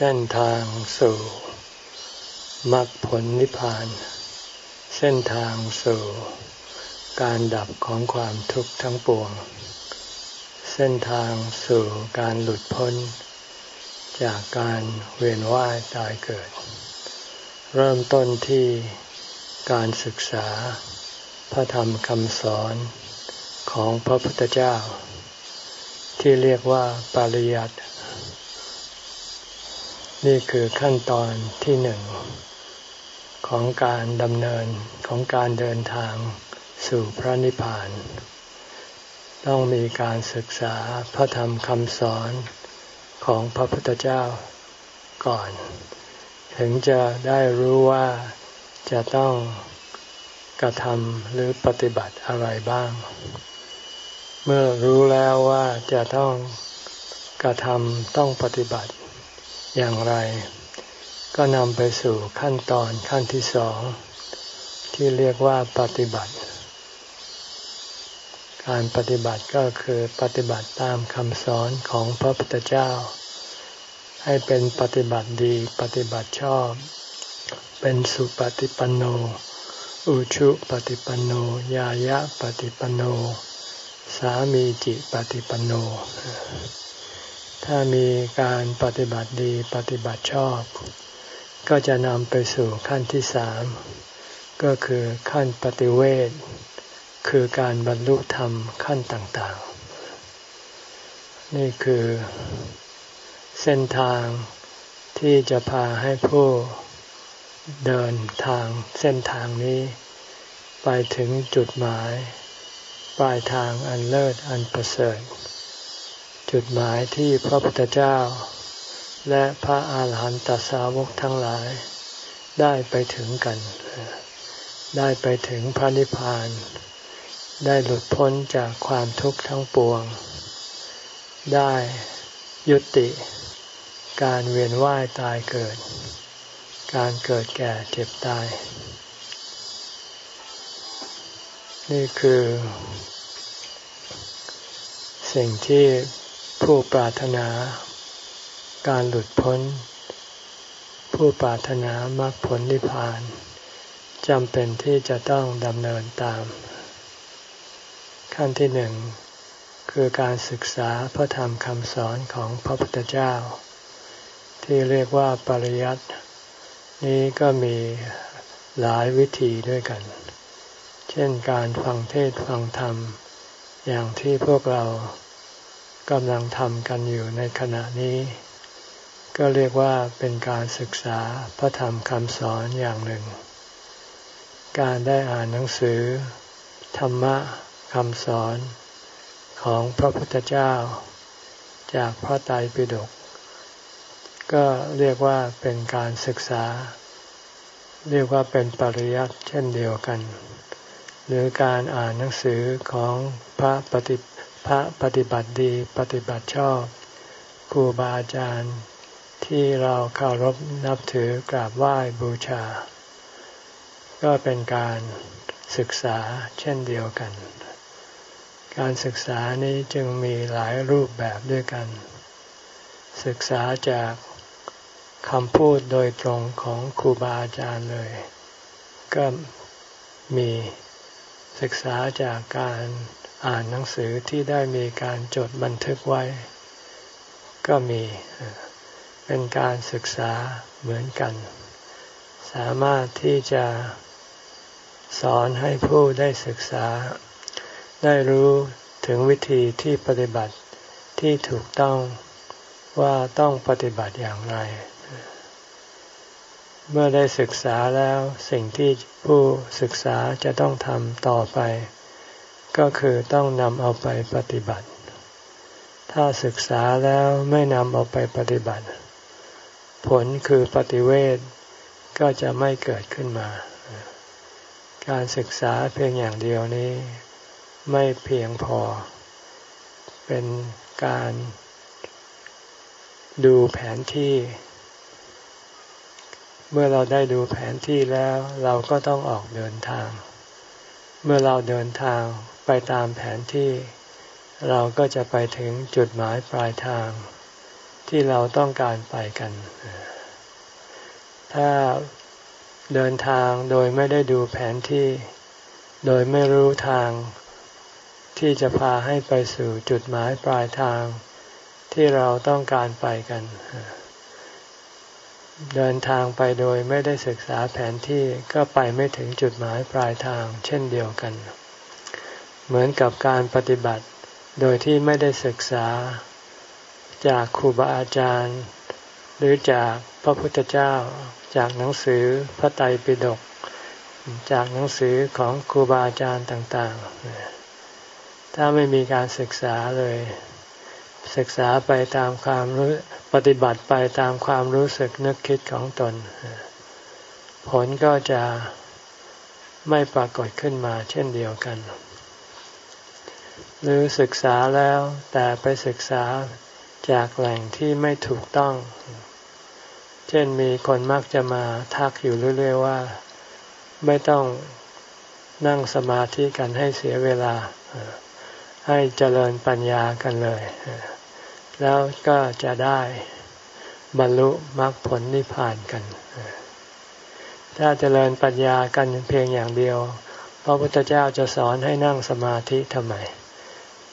เส้นทางสู่มรรคผลนิพพาน เส้นทางสู่การดับของความทุกข์ทั้งปวง เส้นทางสู่การหลุดพ้น จากการเวียนว่ายตายเกิด เริ่มต้นที่การศึกษา พระธรรมคำสอนของพระพุทธเจ้า ที่เรียกว่าปริยัติ นี่คือขั้นตอนที่หนึ่งของการดำเนินของการเดินทางสู่พระนิพพาน ต้องมีการศึกษาพระธรรมคำสอนของพระพุทธเจ้าก่อน ถึงจะได้รู้ว่าจะต้องกระทำหรือปฏิบัติอะไรบ้าง เมื่อรู้แล้วว่าจะต้องกระทำต้องปฏิบัติ อย่างไร ก็นำไปสู่ขั้นตอนขั้นที่สอง ที่เรียกว่าปฏิบัติ การปฏิบัติก็คือปฏิบัติตามคำสอนของพระพุทธเจ้า ให้เป็นปฏิบัติดีปฏิบัติชอบ เป็นสุปฏิปันโน อุชุปฏิปันโน ยายะปฏิปันโน สามีจิปฏิปันโน ถ้ามีการปฏิบัติดีปฏิบัติชอบ ก็จะนำไปสู่ขั้นที่สามก็คือขั้นปฏิเวทคือการบรรลุธรรมขั้นต่างๆ นี่คือเส้นทางที่จะพาให้ผู้เดินทางเส้นทางนี้ ไปถึงจุดหมาย ปลายทางอันเลิศอันประเสริฐ จุดหมายที่พระพุทธเจ้า และพระอาหารหันตสาวกทั้งหลาย ได้ไปถึงกัน ได้ไปถึงพระนิพพาน ได้หลุดพ้นจากความทุกข์ทั้งปวง ได้ยุติ การเวียนว่ายตายเกิด การเกิดแก่เจ็บตาย นี่คือสิ่งที่ ผู้ปรารถนา การหลุดพ้น ผู้ปรารถนามรรคผลนิพพานจำเป็นที่จะต้องดำเนินตาม ขั้นที่หนึ่งคือการศึกษาพระธรรมคำสอนของพระพุทธเจ้า ที่เรียกว่าปริยัตินี้ก็มีหลายวิธีด้วยกัน เช่นการฟังเทศฟังธรรม อย่างที่พวกเรา กำลังทำกันอยู่ในขณะนี้ ก็เรียกว่าเป็นการศึกษาพระธรรมคำสอนอย่างหนึ่ง การได้อ่านหนังสือ ธรรมะคำสอนของพระพุทธเจ้า จากพระไตรปิฎกก็เรียกว่าเป็นการศึกษา เรียกว่าเป็นปริยัติเช่นเดียวกัน หรือการอ่านหนังสือของพระปฏิ พระปฏิบัติดีปฏิบัติชอบครูบาอาจารย์ ที่เราเคารพนับถือกราบไหว้บูชา ก็เป็นการศึกษาเช่นเดียวกัน การศึกษานี้จึงมีหลายรูปแบบด้วยกัน ศึกษาจากคำพูดโดยตรงของครูบาอาจารย์เลย ก็มีศึกษาจากการ อ่านหนังสือที่ได้มีการจดบันทึกไว้ ก็มีเป็นการศึกษาเหมือนกัน สามารถที่จะสอนให้ผู้ได้ศึกษา ได้รู้ถึงวิธีที่ปฏิบัติที่ถูกต้องว่าต้องปฏิบัติอย่างไร เมื่อได้ศึกษาแล้วสิ่งที่ผู้ศึกษาจะต้องทำต่อไป ก็คือต้องนำเอาไปปฏิบัติ ถ้าศึกษาแล้วไม่นำเอาไปปฏิบัติ ผลคือปฏิเวทก็จะไม่เกิดขึ้นมา การศึกษาเพียงอย่างเดียวนี้ ไม่เพียงพอ เป็นการดูแผนที่ เมื่อเราได้ดูแผนที่แล้ว เราก็ต้องออกเดินทาง เมื่อเราเดินทาง ไปตามแผนที่ เราก็จะไปถึงจุดหมายปลายทาง ที่เราต้องการไปกัน ถ้าเดินทางโดยไม่ได้ดูแผนที่ โดยไม่รู้ทาง ที่จะพาให้ไปสู่จุดหมายปลายทาง ที่เราต้องการไปกัน เดินทางไปโดยไม่ได้ศึกษาแผนที่ก็ไปไม่ถึงจุดหมายปลายทาง เช่นเดียวกัน เหมือนกับการปฏิบัติ โดยที่ไม่ได้ศึกษา จากครูบาอาจารย์ หรือจากพระพุทธเจ้า จากหนังสือพระไตรปิฎกจากหนังสือของครูบาอาจารย์ต่าง ๆ ถ้าไม่มีการศึกษาเลย ศึกษาไปตามความรู้ปฏิบัติไปตามความรู้สึกนึกคิดของตน ผลก็จะไม่ปรากฏขึ้นมาเช่นเดียวกัน หรือศึกษาแล้วแต่ไปศึกษาจากแหล่งที่ไม่ถูกต้อง เช่นมีคนมักจะมาทักอยู่เรื่อย ๆ ว่า ไม่ต้องนั่งสมาธิกันให้เสียเวลา ให้เจริญปัญญากันเลย แล้วก็จะได้บรรลุมรรคผลนิพพานกัน ถ้าเจริญปัญญากันเพียงอย่างเดียว พระพุทธเจ้าจะสอนให้นั่งสมาธิทำไม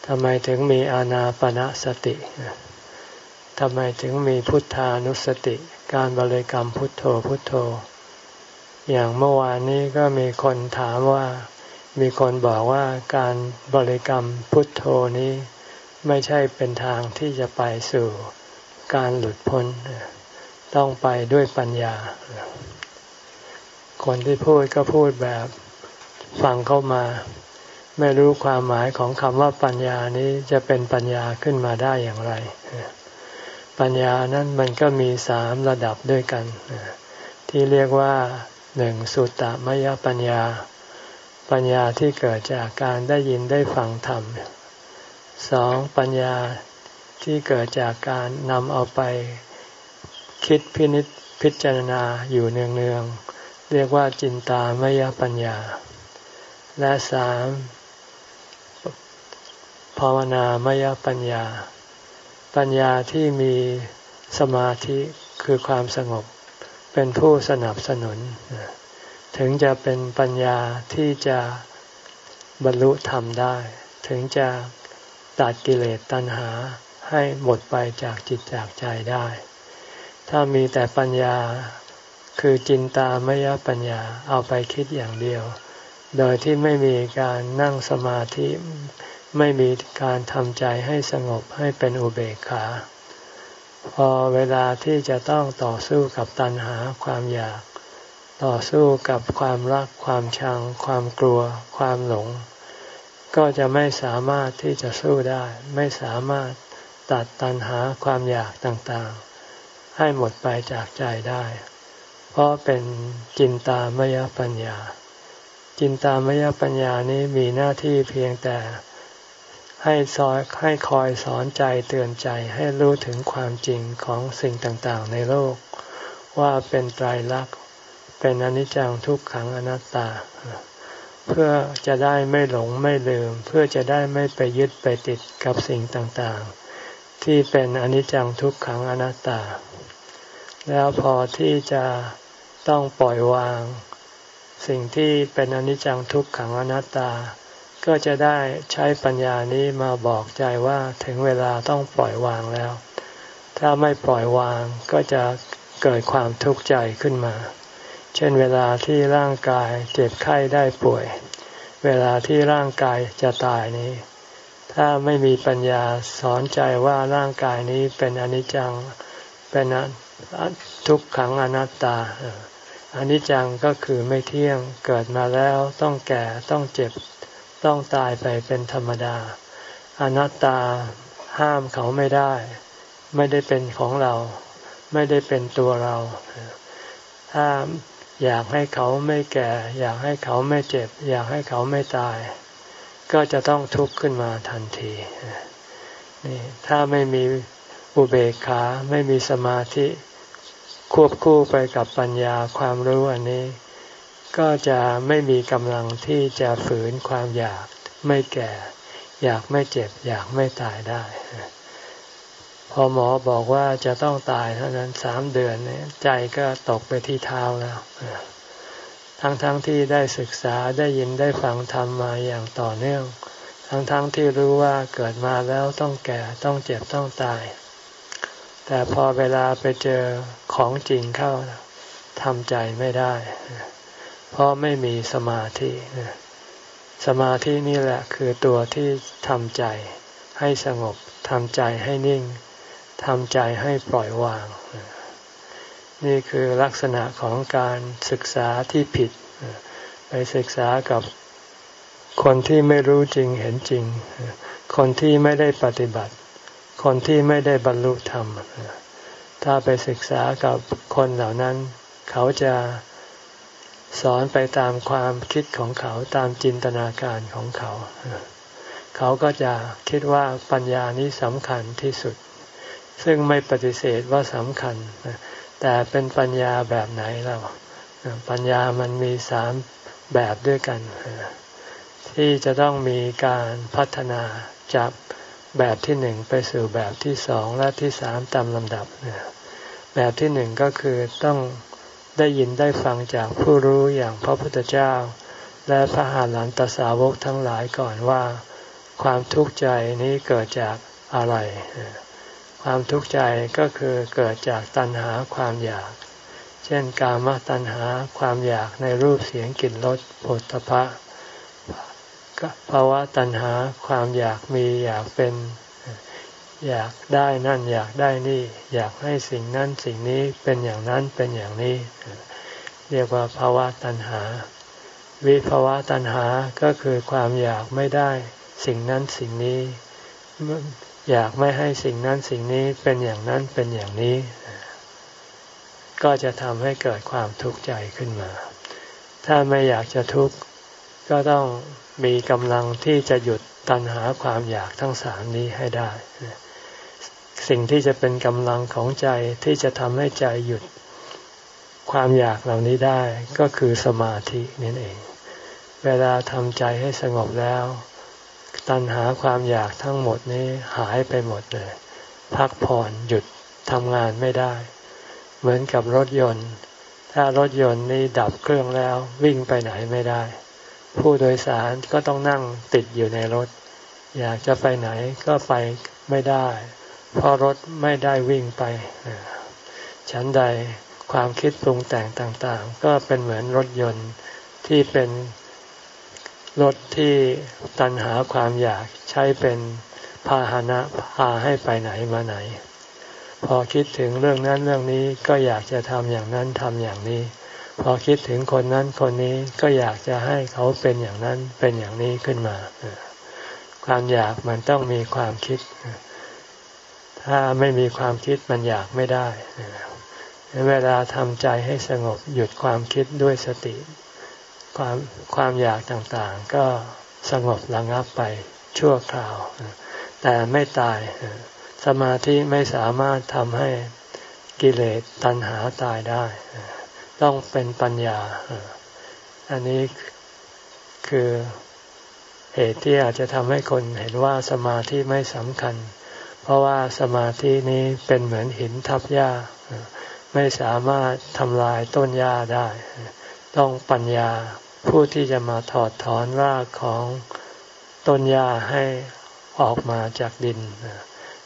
ทำไมถึงมีอานาปณะสติทำไมถึงมีพุทธานุสติ การบริกรรมพุทโธพุทโธ อย่างเมื่อวานนี้ก็มีคนถามว่า มีคนบอกว่าการบริกรรมพุทโธนี้ ไม่ใช่เป็นทางที่จะไปสู่การหลุดพ้น ต้องไปด้วยปัญญา คนที่พูดก็พูดแบบฟังเข้ามา ไม่รู้ความหมายของคำว่าปัญญานี้จะเป็นปัญญาขึ้นมาได้อย่างไร ปัญญานั้นมันก็มีสามระดับด้วยกัน ที่เรียกว่าหนึ่งสุตตมยปัญญา ปัญญาที่เกิดจากการได้ยินได้ฟังธรรมสองปัญญาที่เกิดจากการนำเอาไปคิดพินิจพิจารณาอยู่เนืองๆเรียกว่าจินตามยปัญญา และสาม ภาวนามยปัญญา ปัญญาที่มีสมาธิคือความสงบ เป็นผู้สนับสนุน ถึงจะเป็นปัญญาที่จะบรรลุธรรมได้ ถึงจะตัดกิเลสตัณหาให้หมดไปจากจิตจากใจได้ ถ้ามีแต่ปัญญาคือจินตามยปัญญาเอาไปคิดอย่างเดียว โดยที่ไม่มีการนั่งสมาธิ ไม่มีการทำใจให้สงบให้เป็นอุเบกขา พอเวลาที่จะต้องต่อสู้กับตัณหาความอยาก ต่อสู้กับความรักความชัง ความกลัว ความหลง ก็จะไม่สามารถที่จะสู้ได้ ไม่สามารถตัดตัณหาความอยากต่างๆ ให้หมดไปจากใจได้ เพราะเป็นจินตามยปัญญา จินตามยปัญญานี้มีหน้าที่เพียงแต่ ให้สอนให้คอยสอนใจเตือนใจให้รู้ถึงความจริงของสิ่งต่างๆ ในโลก ว่าเป็นไตรลักษณ์เป็นอนิจจังทุกขังอนัตตา เพื่อจะได้ไม่หลงไม่ลืม เพื่อจะได้ไม่ไปยึดไปติดกับสิ่งต่างๆ ที่เป็นอนิจจังทุกขังอนัตตา แล้วพอที่จะต้องปล่อยวาง สิ่งที่เป็นอนิจจังทุกขังอนัตตา ก็จะได้ใช้ปัญญานี้มาบอกใจว่าถึงเวลาต้องปล่อยวางแล้ว ถ้าไม่ปล่อยวางก็จะเกิดความทุกข์ใจขึ้นมา เช่นเวลาที่ร่างกายเจ็บไข้ได้ป่วย เวลาที่ร่างกายจะตายนี้ ถ้าไม่มีปัญญาสอนใจว่าร่างกายนี้เป็นอนิจจัง เป็นทุกขังอนัตตาอนิจจังก็คือไม่เที่ยง เกิดมาแล้วต้องแก่ต้องเจ็บ ต้องตายไปเป็นธรรมดา อนัตตาห้ามเขาไม่ได้ ไม่ได้เป็นของเรา ไม่ได้เป็นตัวเราถ้าอยากให้เขาไม่แก่ อยากให้เขาไม่เจ็บ อยากให้เขาไม่ตาย ก็จะต้องทุกข์ขึ้นมาทันทีนี่ถ้าไม่มีอุเบกขาไม่มีสมาธิ ควบคู่ไปกับปัญญาความรู้อันนี้ ก็จะไม่มีกำลังที่จะฝืนความอยากไม่แก่ อยากไม่เจ็บ อยากไม่ตายได้ พอหมอบอกว่าจะต้องตายเท่านั้นสามเดือนเนี่ยใจก็ตกไปที่เท้าแล้วทั้งๆทที่ได้ศึกษาได้ยินได้ฟังธรรมมาอย่างต่อเนื่อง ทั้งๆทที่รู้ว่าเกิดมาแล้วต้องแก่ต้องเจ็บต้องตาย แต่พอเวลาไปเจอของจริงเข้าทำใจไม่ได้ เพราะไม่มีสมาธิสมาธินี่แหละคือตัวที่ทำใจให้สงบทำใจให้นิ่งทำใจให้ปล่อยวาง นี่คือลักษณะของการศึกษาที่ผิด ไปศึกษากับคนที่ไม่รู้จริงเห็นจริง คนที่ไม่ได้ปฏิบัติ คนที่ไม่ได้บรรลุธรรม ถ้าไปศึกษากับคนเหล่านั้น เขาจะ สอนไปตามความคิดของเขาตามจินตนาการของเขา เขาก็จะคิดว่าปัญญานี้สำคัญที่สุด ซึ่งไม่ปฏิเสธว่าสำคัญ แต่เป็นปัญญาแบบไหนเราปัญญามันมีสามแบบด้วยกัน ที่จะต้องมีการพัฒนาจากแบบที่หนึ่งไปสู่แบบที่สองและที่สามตามลำดับ แบบที่หนึ่งก็คือต้อง ได้ยินได้ฟังจากผู้รู้อย่างพระพุทธเจ้า และพระหาลันตสาวกทั้งหลายก่อนว่า ความทุกข์ใจนี้เกิดจากอะไร ความทุกข์ใจก็คือเกิดจากตัณหาความอยาก เช่นกามตัณหาความอยากในรูปเสียงกลิ่นรสผลตภะภาวะตัณหาความอยากมีอยากเป็น อยากได้นั่นอยากได้นี่ อยากให้สิ่งนั้นสิ่งนี้เป็นอย่างนั้นเป็นอย่างนี้ เรียกว่าภาวะตัณหา วิภาวะตัณหาก็คือความอยากไม่ได้สิ่งนั้นสิ่งนี้ อยากไม่ให้สิ่งนั้นสิ่งนี้เป็นอย่างนั้นเป็นอย่างนี้ ก็จะทำให้เกิดความทุกข์ใจขึ้นมา ถ้าไม่อยากจะทุกข์ก็ต้องมีกำลังที่จะหยุดตัณหาความอยากทั้งสามนี้ให้ได้ สิ่งที่จะเป็นกำลังของใจที่จะทำให้ใจหยุดความอยากเหล่านี้ได้ก็คือสมาธินั่นเอง เวลาทำใจให้สงบแล้ว ตัณหาความอยากทั้งหมดนี้หายไปหมดเลย พักผ่อนหยุดทำงานไม่ได้ เหมือนกับรถยนต์ ถ้ารถยนต์นี้ดับเครื่องแล้ววิ่งไปไหนไม่ได้ ผู้โดยสารก็ต้องนั่งติดอยู่ในรถ อยากจะไปไหนก็ไปไม่ได้ เพราะรถไม่ได้วิ่งไปฉันใดความคิดปรุงแต่งต่างๆ ก็เป็นเหมือนรถยนต์ที่เป็นรถที่ตันหาความอยากใช้เป็นพาหนะพาให้ไปไหนมาไหน พอคิดถึงเรื่องนั้นเรื่องนี้ก็อยากจะทำอย่างนั้นทำอย่างนี้ พอคิดถึงคนนั้นคนนี้ก็อยากจะให้เขาเป็นอย่างนั้นเป็นอย่างนี้ขึ้นมา ความอยากมันต้องมีความคิด ถ้าไม่มีความคิดมันอยากไม่ได้เวลาทำใจให้สงบหยุดความคิดด้วยสติ ความความอยากต่างๆ ก็สงบระงับไปชั่วคราว แต่ไม่ตายสมาธิไม่สามารถทำให้กิเลสตัณหาตายได้ ต้องเป็นปัญญา อันนี้คือเหตุที่อาจจะทำให้คนเห็นว่าสมาธิไม่สำคัญ เพราะว่าสมาธินี้เป็นเหมือนหินทับหญ้า ไม่สามารถทำลายต้นหญ้าได้ ต้องปัญญาผู้ที่จะมาถอดถอนรากของต้นหญ้าให้ออกมาจากดิน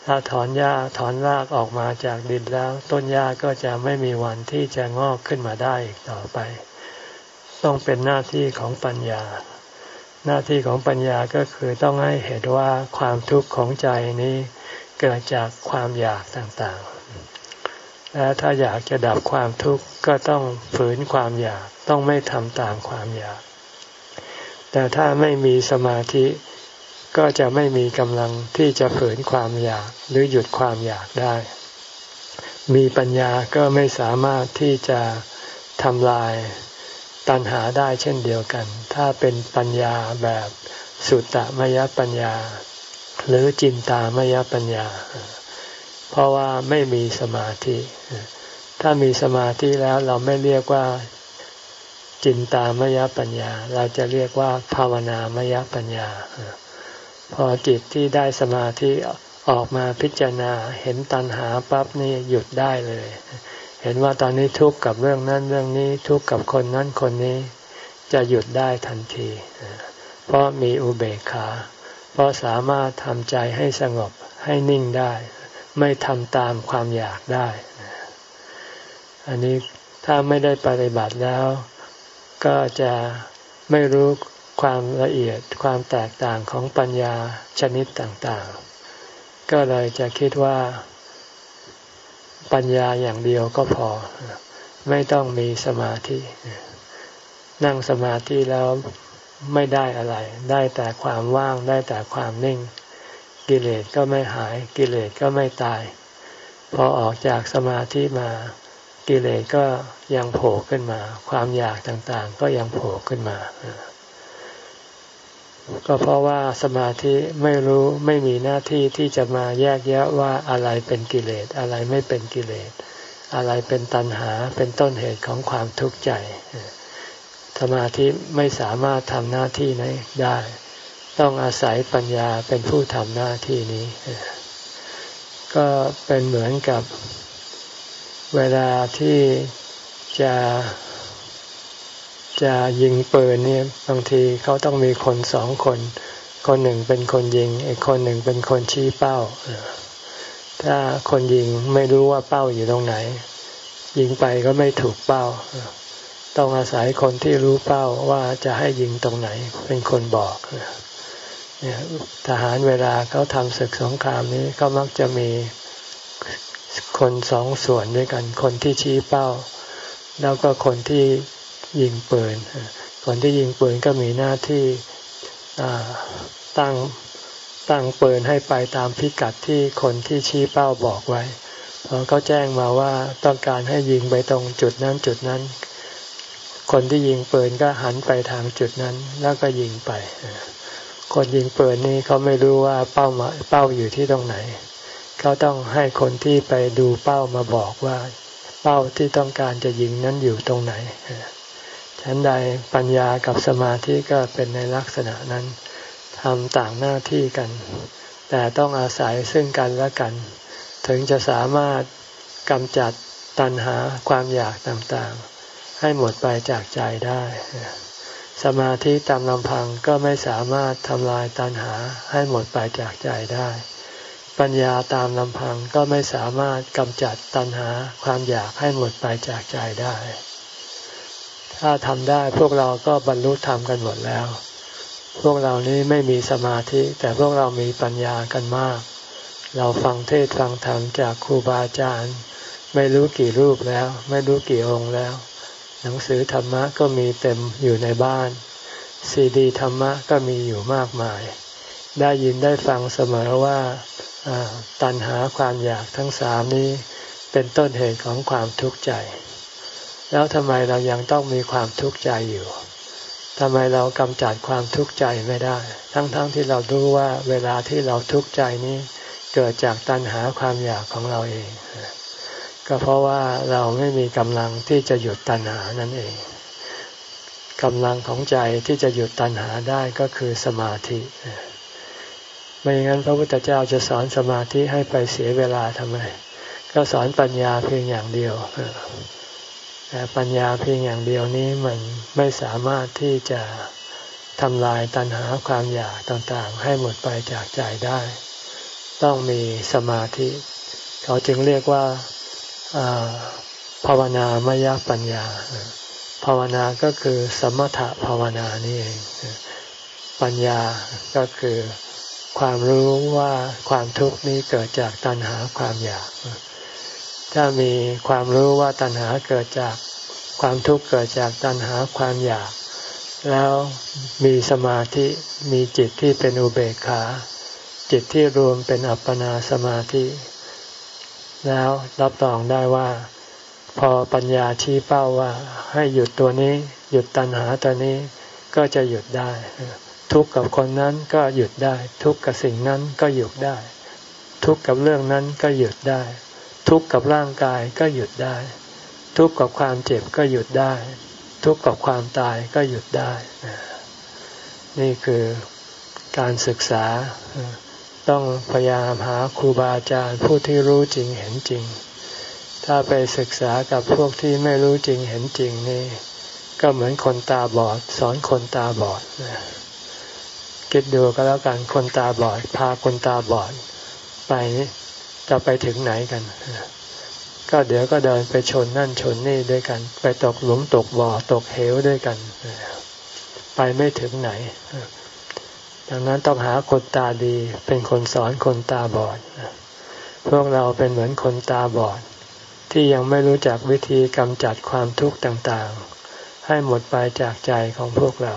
ถ้าถอนหญ้าถอนรากออกมาจากดินแล้ว ต้นหญ้าก็จะไม่มีวันที่จะงอกขึ้นมาได้อีกต่อไป ต้องเป็นหน้าที่ของปัญญา หน้าที่ของปัญญาก็คือต้องให้เห็นว่าความทุกข์ของใจนี้ เกิดจากความอยากต่างๆ และถ้าอยากจะดับความทุกข์ก็ต้องฝืนความอยากต้องไม่ทำตามความอยาก แต่ถ้าไม่มีสมาธิก็จะไม่มีกำลังที่จะฝืนความอยากหรือหยุดความอยากได้ มีปัญญาก็ไม่สามารถที่จะทำลายตัณหาได้เช่นเดียวกัน ถ้าเป็นปัญญาแบบสุตตมยปัญญา หรือจินตามยปัญญา เพราะว่าไม่มีสมาธิ ถ้ามีสมาธิแล้วเราไม่เรียกว่าจินตามยปัญญา เราจะเรียกว่าภาวนามยปัญญา พอจิตที่ได้สมาธิออกมาพิจารณาเห็นตัณหาปั๊บนี่หยุดได้เลย เห็นว่าตอนนี้ทุกข์กับเรื่องนั้นเรื่องนี้ทุกข์กับคนนั้นคนนี้ จะหยุดได้ทันที เพราะมีอุเบกขา เพราะสามารถทำใจให้สงบให้นิ่งได้ ไม่ทำตามความอยากได้ อันนี้ถ้าไม่ได้ปฏิบัติแล้ว ก็จะไม่รู้ความละเอียดความแตกต่างของปัญญาชนิดต่างๆ ก็เลยจะคิดว่าปัญญาอย่างเดียวก็พอ ไม่ต้องมีสมาธิ นั่งสมาธิแล้ว ไม่ได้อะไร ได้แต่ความว่างได้แต่ความนิ่ง กิเลสก็ไม่หาย กิเลสก็ไม่ตาย พอออกจากสมาธิมา กิเลสก็ยังโผล่ขึ้นมา ความอยากต่างๆ ก็ยังโผล่ขึ้นมา ก็เพราะว่าสมาธิไม่รู้ไม่มีหน้าที่ที่จะมาแยกแยะว่าอะไรเป็นกิเลสอะไรไม่เป็นกิเลสอะไรเป็นตัณหาเป็นต้นเหตุของความทุกข์ใจ สมาธิไม่สามารถทำหน้าที่นี้ได้ ต้องอาศัยปัญญาเป็นผู้ทำหน้าที่นี้ ก็เป็นเหมือนกับเวลาที่จะจะยิงปืนเนี่ยบางทีเขาต้องมีคนสองคน คนหนึ่งเป็นคนยิง อีกคนหนึ่งเป็นคนชี้เป้า ถ้าคนยิงไม่รู้ว่าเป้าอยู่ตรงไหน ยิงไปก็ไม่ถูกเป้า ต้องอาศัยคนที่รู้เป้าว่าจะให้ยิงตรงไหน เป็นคนบอกเนี่ยทหารเวลาเขาทำศึกสงครามนี้ก็มักจะมีคนสองส่วนด้วยกัน คนที่ชี้เป้า แล้วก็คนที่ยิงปืน คนที่ยิงปืนก็มีหน้าที่ตั้งตั้งปืนให้ไปตามพิกัดที่คนที่ชี้เป้าบอกไว้พอเขาแจ้งมาว่าต้องการให้ยิงไปตรงจุดนั้นจุดนั้น คนที่ยิงปืนก็หันไปทางจุดนั้น แล้วก็ยิงไป คนยิงปืนนี่เขาไม่รู้ว่าเป้ามาเป้าอยู่ที่ตรงไหน เขาต้องให้คนที่ไปดูเป้ามาบอกว่า เป้าที่ต้องการจะยิงนั้นอยู่ตรงไหนฉันใดปัญญากับสมาธิก็เป็นในลักษณะนั้นทำต่างหน้าที่กัน แต่ต้องอาศัยซึ่งกันและกัน ถึงจะสามารถกำจัดตัณหาความอยากต่างๆ ให้หมดไปจากใจได้ สมาธิตามลำพังก็ไม่สามารถทำลายตัณหาให้หมดไปจากใจได้ ปัญญาตามลำพังก็ไม่สามารถกำจัดตัณหาความอยากให้หมดไปจากใจได้ ถ้าทำได้พวกเราก็บรรลุธรรมกันหมดแล้ว พวกเรานี้ไม่มีสมาธิ แต่พวกเรามีปัญญากันมาก เราฟังเทศฟังธรรมจากครูบาอาจารย์ ไม่รู้กี่รูปแล้ว ไม่รู้กี่องค์แล้ว นังสือธรรมะก็มีเต็มอยู่ในบ้าน ซีดีธรรมะก็มีอยู่มากมาย ได้ยินได้ฟังเสมอว่าตัณหาความอยากทั้งสามนี้เป็นต้นเหตุของความทุกข์ใจ แล้วทำไมเรายังต้องมีความทุกข์ใจอยู่ทำไมเรากำจัดความทุกข์ใจไม่ได้ ทั้งๆทที่เรารู้ว่าเวลาที่เราทุกข์ใจนี้เกิดจากตัณหาความอยากของเราเอง ก็เพราะว่าเราไม่มีกำลังที่จะหยุดตัณหานั่นเองกำลังของใจที่จะหยุดตัณหาได้ก็คือสมาธิไม่อย่างนั้นพระพุทธเจ้าจะสอนสมาธิให้ไปเสียเวลาทำไม ก็สอนปัญญาเพียงอย่างเดียวแต่ปัญญาเพียงอย่างเดียวนี้มันไม่สามารถที่จะทำลายตัณหาความอยากต่างๆ ให้หมดไปจากใจได้ ต้องมีสมาธิ เขาจึงเรียกว่า ภาวนามยปัญญา ภาวนาก็คือสมถะภาวนานี่เอง ปัญญาก็คือความรู้ว่าความทุกข์นี้เกิดจากตัณหาความอยาก ถ้ามีความรู้ว่าตัณหาเกิดจากความทุกข์เกิดจากตัณหาความอยาก แล้วมีสมาธิมีจิตที่เป็นอุเบกขา จิตที่รวมเป็นอัปปนาสมาธิ แล้วรับรองได้ว่า พอปัญญาชี้เป้าว่า ให้หยุดตัวนี้ หยุดตัณหาตัวนี้ก็จะหยุดได้ ทุกข์กับคนนั้นก็หยุดได้ ทุกข์กับสิ่งนั้นก็หยุดได้ ทุกข์กับเรื่องนั้นก็หยุดได้ ทุกข์กับร่างกายก็หยุดได้ ทุกข์กับความเจ็บก็หยุดได้ ทุกข์กับความตายก็หยุดได้ นี่คือการศึกษา ต้องพยายามหาครูบาอาจารย์ผู้ที่รู้จริงเห็นจริง ถ้าไปศึกษากับพวกที่ไม่รู้จริงเห็นจริงนี่ ก็เหมือนคนตาบอด สอนคนตาบอดนะคิดดูก็แล้วกันคนตาบอด พาคนตาบอด ไปจะไปถึงไหนกัน ก็เดี๋ยวก็เดินไปชนนั่นชนนี่ด้วยกัน ไปตกหลุมตกบ่อตกเหวด้วยกัน ไปไม่ถึงไหน ดังนั้นต้องหาคนตาดี เป็นคนสอนคนตาบอด พวกเราเป็นเหมือนคนตาบอด ที่ยังไม่รู้จักวิธีกำจัดความทุกข์ต่างๆ ให้หมดไปจากใจของพวกเรา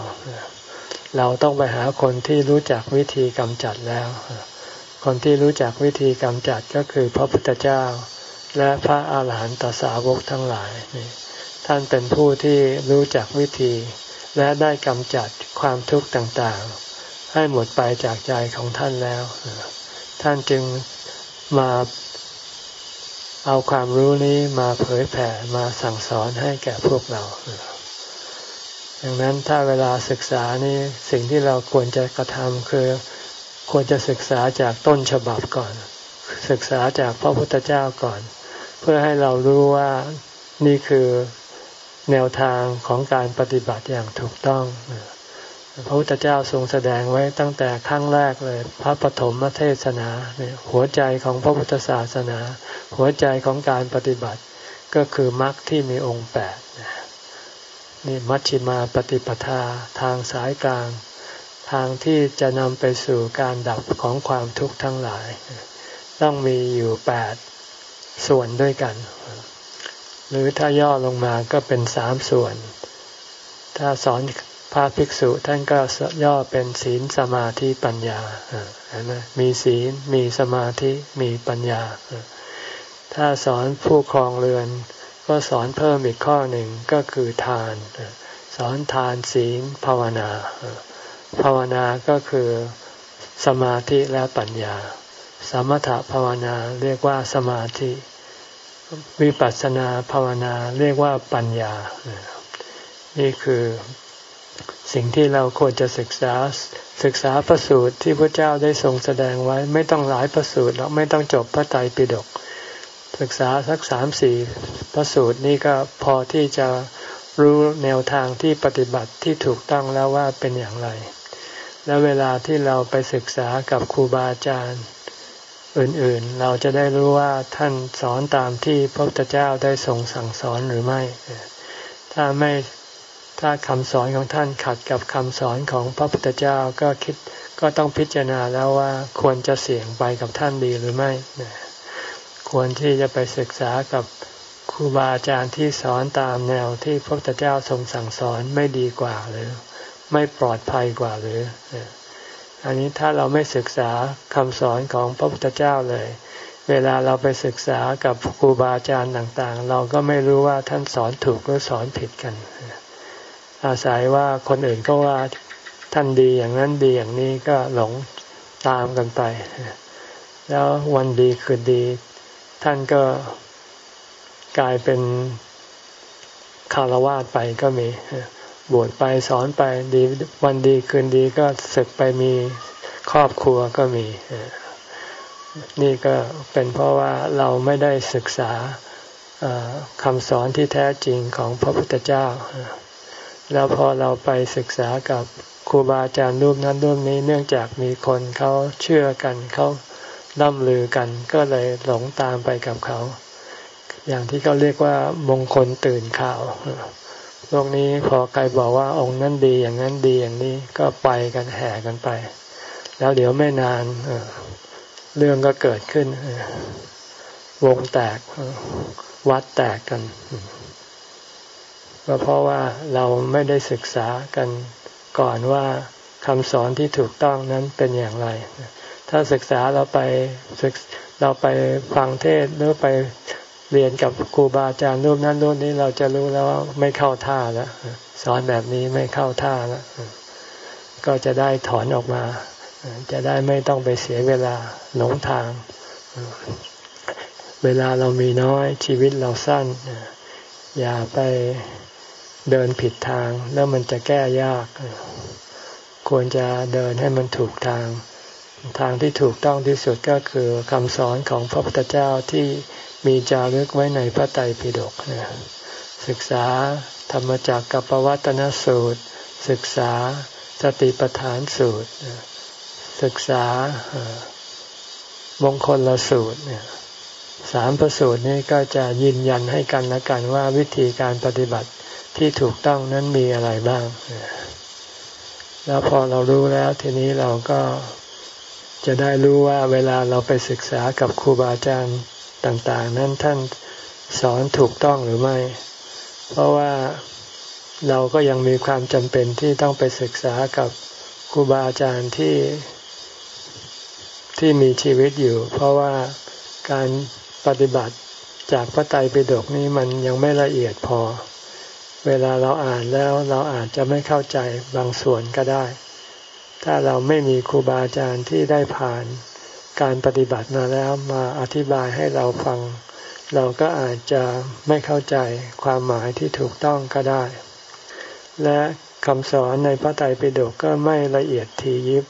เราต้องไปหาคนที่รู้จักวิธีกำจัดแล้ว คนที่รู้จักวิธีกำจัดก็คือพระพุทธเจ้า และพระอาหารหันตสาวกทั้งหลายท่านเป็นผู้ที่รู้จักวิธี และได้กำจัดความทุกข์ต่างๆ ให้หมดไปจากใจของท่านแล้ว ท่านจึงมาเอาความรู้นี้มาเผยแผ่มาสั่งสอนให้แก่พวกเราดังนั้นถ้าเวลาศึกษานี่สิ่งที่เราควรจะกระทำคือควรจะศึกษาจากต้นฉบับก่อน ศึกษาจากพระพุทธเจ้าก่อน เพื่อให้เรารู้ว่านี่คือแนวทางของการปฏิบัติอย่างถูกต้อง พระพุทธเจ้าทรงแสดงไว้ตั้งแต่ครั้งแรกเลย พระปฐมเทศนาเนี่ยหัวใจของพระพุทธศาสนา หัวใจของการปฏิบัติก็คือมรรคที่มีองค์แปดนี่มัชฌิมาปฏิปทาทางสายกลาง ทางที่จะนำไปสู่การดับของความทุกข์ทั้งหลาย ต้องมีอยู่แปดส่วนด้วยกัน หรือถ้าย่อลงมาก็เป็นสามส่วน ถ้าสอน พระภิกษุท่านก็ย่อเป็นศีลสมาธิปัญญาเห็นไหมมีศีลมีสมาธิมีปัญญา ถ้าสอนผู้ครองเรือน ก็สอนเพิ่มอีกข้อหนึ่งก็คือทาน สอนทานศีลภาวนา ภาวนาก็คือสมาธิและปัญญา สมถภาวนาเรียกว่าสมาธิ วิปัสสนาภาวนาเรียกว่าปัญญา นี่คือ สิ่งที่เราควรจะศึกษาศึกษาพระสูตรที่พระเจ้าได้ทรงแสดงไว้ไม่ต้องหลายพระสูตรแล้วไม่ต้องจบพระไตรปิฎกศึกษาสักสามสี่พระสูตรนี่ก็พอที่จะรู้แนวทางที่ปฏิบัติที่ถูกต้องแล้วว่าเป็นอย่างไร และเวลาที่เราไปศึกษากับครูบาอาจารย์อื่นๆ เราจะได้รู้ว่าท่านสอนตามที่พระพุทธเจ้าได้ทรงสั่งสอนหรือไม่ ถ้าไม่ ถ้าคำสอนของท่านขัดกับคำสอนของพระพุทธเจ้าก็คิดก็ต้องพิจารณาแล้วว่าควรจะเสี่ยงไปกับท่านดีหรือไม่ ควรที่จะไปศึกษากับครูบาอาจารย์ที่สอนตามแนวที่พระพุทธเจ้าทรงสั่งสอนไม่ดีกว่าหรือ ไม่ปลอดภัยกว่าหรือ อันนี้ถ้าเราไม่ศึกษาคำสอนของพระพุทธเจ้าเลย เวลาเราไปศึกษากับครูบาอาจารย์ต่างๆ เราก็ไม่รู้ว่าท่านสอนถูกหรือสอนผิดกัน อาศัยว่าคนอื่นก็ว่าท่านดีอย่างนั้นดีอย่างนี้ก็หลงตามกันไป แล้ววันดีคืนดี ท่านก็กลายเป็นคารวาสไปก็มีบวชไปสอนไปดีวันดีคืนดีก็ศึกไปมีครอบครัวก็มี นี่ก็เป็นเพราะว่าเราไม่ได้ศึกษาคำสอนที่แท้จริงของพระพุทธเจ้า แล้วพอเราไปศึกษากับครูบาอาจารย์รูปนั้นรูปนี้เนื่องจากมีคนเขาเชื่อกันเขาล่ำลือกันก็เลยหลงตามไปกับเขา อย่างที่เขาเรียกว่ามงคลตื่นข่าวโลกนี้พอใครบอกว่าองค์นั้นดีอย่างนั้นดีอย่างนี้ก็ไปกันแห่กันไป แล้วเดี๋ยวไม่นานเรื่องก็เกิดขึ้นวงแตกวัดแตกกัน ก็เพราะว่าเราไม่ได้ศึกษากันก่อนว่าคำสอนที่ถูกต้องนั้นเป็นอย่างไร ถ้าศึกษาเราไปศึกเราไปฟังเทศหรือไปเรียนกับครูบาอาจารย์รูปนั้นรูปนี้เราจะรู้แล้วว่าไม่เข้าท่าแล้วสอนแบบนี้ไม่เข้าท่าแล้วก็จะได้ถอนออกมา จะได้ไม่ต้องไปเสียเวลาหลงทาง เวลาเรามีน้อยชีวิตเราสั้น อย่าไป เดินผิดทาง แล้วมันจะแก้ยาก ควรจะเดินให้มันถูกทาง ทางที่ถูกต้องที่สุดก็คือคำสอนของพระพุทธเจ้าที่มีจารึกไว้ในพระไตรปิฎกนะศึกษาธรรมจักกับปวัตนสูตร ศึกษาสติปัฏฐานสูตร ศึกษามงคลละสูตรเนี่ยสามประสูตรนี้ก็จะยืนยันให้กันและกันว่าวิธีการปฏิบัติ ที่ถูกต้องนั้นมีอะไรบ้าง แล้วพอเรารู้แล้วทีนี้เราก็จะได้รู้ว่าเวลาเราไปศึกษากับครูบาอาจารย์ต่าง ๆ นั้นท่านสอนถูกต้องหรือไม่ เพราะว่าเราก็ยังมีความจำเป็นที่ต้องไปศึกษากับครูบาอาจารย์ที่ที่มีชีวิตอยู่ เพราะว่าการปฏิบัติจากพระไตรปิฎกนี้มันยังไม่ละเอียดพอ เวลาเราอ่านแล้วเราอาจจะไม่เข้าใจบางส่วนก็ได้ ถ้าเราไม่มีครูบาอาจารย์ที่ได้ผ่านการปฏิบัติมาแล้วมาอธิบายให้เราฟัง เราก็อาจจะไม่เข้าใจความหมายที่ถูกต้องก็ได้ และคำสอนในพระไตรปิฎกก็ไม่ละเอียดทียิบ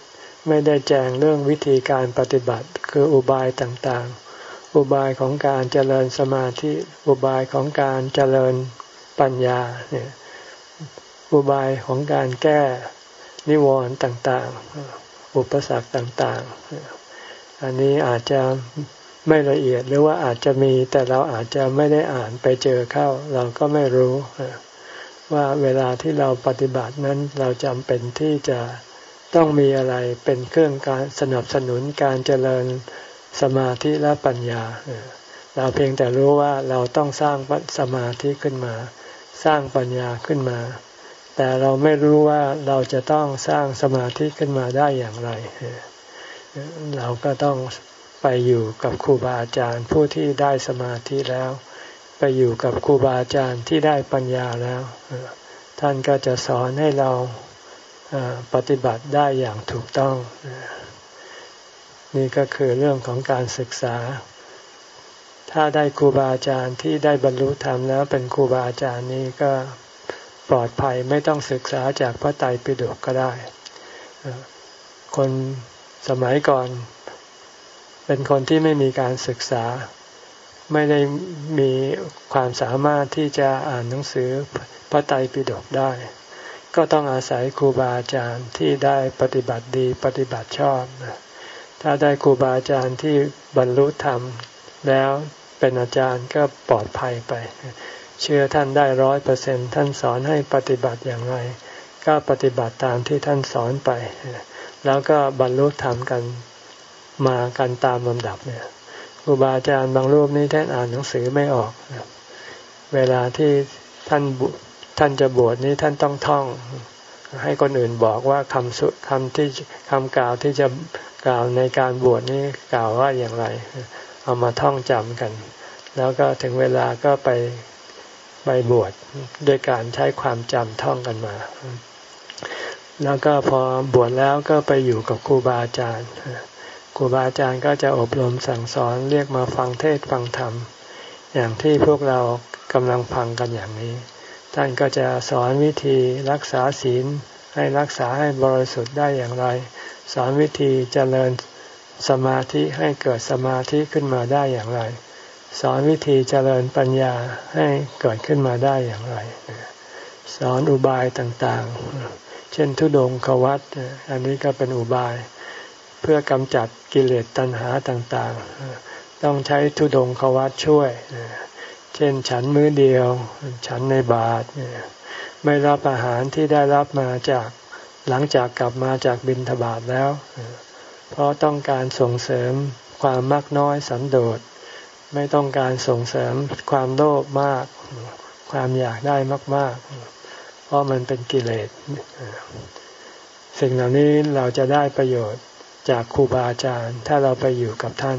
ไม่ได้แจงเรื่องวิธีการปฏิบัติ คืออุบายต่างๆ อุบายของการเจริญสมาธิ อุบายของการเจริญ ปัญญาเนี่ยอุบายของการแก้นิวรณ์ต่าง ๆ อุปสรรคต่าง ๆ อันนี้อาจจะไม่ละเอียดหรือว่าอาจจะมีแต่เราอาจจะไม่ได้อ่านไปเจอเข้า เราก็ไม่รู้ ว่าเวลาที่เราปฏิบัตินั้นเราจำเป็นที่จะต้องมีอะไรเป็นเครื่องการสนับสนุนการเจริญสมาธิและปัญญา เราเพียงแต่รู้ว่าเราต้องสร้างสมาธิขึ้นมา สร้างปัญญาขึ้นมา แต่เราไม่รู้ว่าเราจะต้องสร้างสมาธิขึ้นมาได้อย่างไร เราก็ต้องไปอยู่กับครูบาอาจารย์ผู้ที่ได้สมาธิแล้ว ไปอยู่กับครูบาอาจารย์ที่ได้ปัญญาแล้ว ท่านก็จะสอนให้เราปฏิบัติได้อย่างถูกต้อง นี่ก็คือเรื่องของการศึกษา ถ้าได้ครูบาอาจารย์ที่ได้บรรลุธรรมแล้วเป็นครูบาอาจารย์นี้ก็ปลอดภัยไม่ต้องศึกษาจากพระไตรปิฎกก็ได้ คนสมัยก่อน เป็นคนที่ไม่มีการศึกษา ไม่ได้มีความสามารถที่จะอ่านหนังสือพระไตรปิฎกได้ ก็ต้องอาศัยครูบาอาจารย์ที่ได้ปฏิบัติดีปฏิบัติชอบ ถ้าได้ครูบาอาจารย์ที่บรรลุธรรมแล้ว เป็นอาจารย์ก็ปลอดภัยไป เชื่อท่านได้ร้อยเปอร์เซ็นท่านสอนให้ปฏิบัติอย่างไร ก็ปฏิบัติตามที่ท่านสอนไป แล้วก็บรรลุธรรมกันมากันตามลำดับเนี่ยครูบาอาจารย์บางรูปนี้ท่านอ่านหนังสือไม่ออก เวลาที่ท่านท่านจะบวชนี้ท่านต้องท่อง ให้คนอื่นบอกว่าคำสุคำที่คำกล่าวที่จะกล่าวในการบวชนี้กล่าวว่าอย่างไร เอามาท่องจำกัน แล้วก็ถึงเวลาก็ไปไปบวชด้วยการใช้ความจำท่องกันมา แล้วก็พอบวชแล้วก็ไปอยู่กับครูบาอาจารย์ครูบาอาจารย์ก็จะอบรมสั่งสอนเรียกมาฟังเทศฟังธรรม อย่างที่พวกเรากำลังฟังกันอย่างนี้ ท่านก็จะสอนวิธีรักษาศีลให้รักษาให้บริสุทธิ์ได้อย่างไร สอนวิธีเจริญ สมาธิให้เกิดสมาธิขึ้นมาได้อย่างไร สอนวิธีเจริญปัญญาให้เกิดขึ้นมาได้อย่างไร สอนอุบายต่างๆ เช่นทุดงควัตอันนี้ก็เป็นอุบาย เพื่อกำจัดกิเลสตัณหาต่างๆ ต้องใช้ทุดงควัตช่วย เช่นฉันมื้อเดียว ฉันในบาทไม่รับอาหารที่ได้รับมาจากหลังจากกลับมาจากบินทบาทแล้ว เพราะต้องการส่งเสริมความมากน้อยสันโดษ ไม่ต้องการส่งเสริมความโลภมาก ความอยากได้มาก ๆ เพราะมันเป็นกิเลส สิ่งเหล่านี้เราจะได้ประโยชน์จากครูบาอาจารย์ ถ้าเราไปอยู่กับท่าน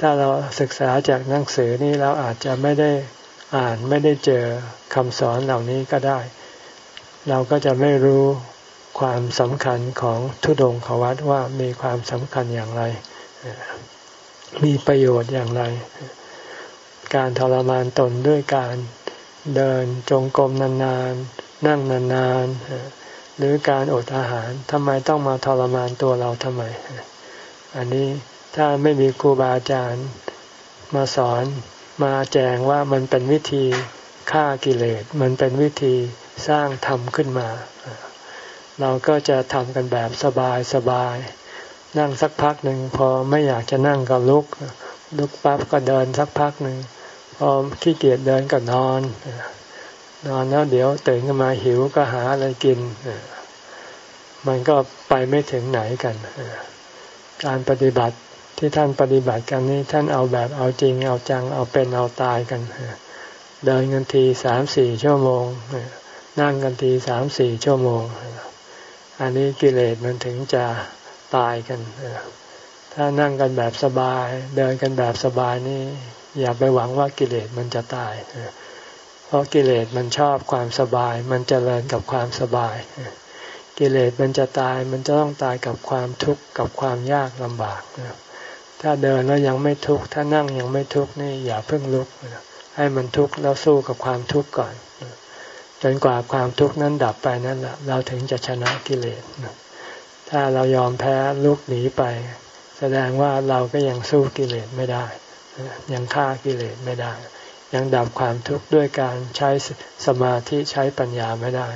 ถ้าเราศึกษาจากหนังสือนี้เราอาจจะไม่ได้อ่านไม่ได้เจอคำสอนเหล่านี้ก็ได้ เราก็จะไม่รู้ ความสำคัญของทุดงขวัตว่ามีความสำคัญอย่างไร มีประโยชน์อย่างไร การทรมานตนด้วยการเดินจงกรมนานๆ นั่งนานๆ หรือการอดอาหารทำไมต้องมาทรมานตัวเราทำไม อันนี้ถ้าไม่มีครูบาอาจารย์มาสอนมาแจงว่ามันเป็นวิธีฆ่ากิเลส มันเป็นวิธีสร้างธรรมขึ้นมา เราก็จะทำกันแบบสบายสบาย นั่งสักพักหนึ่งพอไม่อยากจะนั่งก็ลุก ลุกปั๊บก็เดินสักพักหนึ่งพอขี้เกียจเดินก็นอน นอนแล้วเดี๋ยวตื่นขึ้นมาหิวก็หาอะไรกิน มันก็ไปไม่ถึงไหนกัน การปฏิบัติที่ท่านปฏิบัติกันนี้ท่านเอาแบบเอาจริงเอาจังเอาเป็นเอาตายกัน เดินกันทีสามสี่ชั่วโมง นั่งกันทีสามสี่ชั่วโมง อันนี้กิเลสมันถึงจะตายกัน ถ้านั่งกันแบบสบาย เดินกันแบบสบายนี่ อย่าไปหวังว่ากิเลสมันจะตาย เพราะกิเลสมันชอบความสบาย มันจเจริญกับความสบาย กิเลสมันจะตายมันจะต้องตายกับความทุกข์กับความยากลำบาก ถ้าเดินแล้วยังไม่ทุกข์ถ้านั่งยังไม่ทุกข์นี่อย่าเพิ่งลุก ให้มันทุกข์แล้วสู้กับความทุกข์ก่อน จนกว่าความทุกข์นั้นดับไปนั่นแหละเราถึงจะชนะกิเลสถ้าเรายอมแพ้ลุกหนีไป แสดงว่าเราก็ยังสู้กิเลสไม่ได้ ยังฆ่ากิเลสไม่ได้ ยังดับความทุกข์ด้วยการใช้สมาธิใช้ปัญญาไม่ได้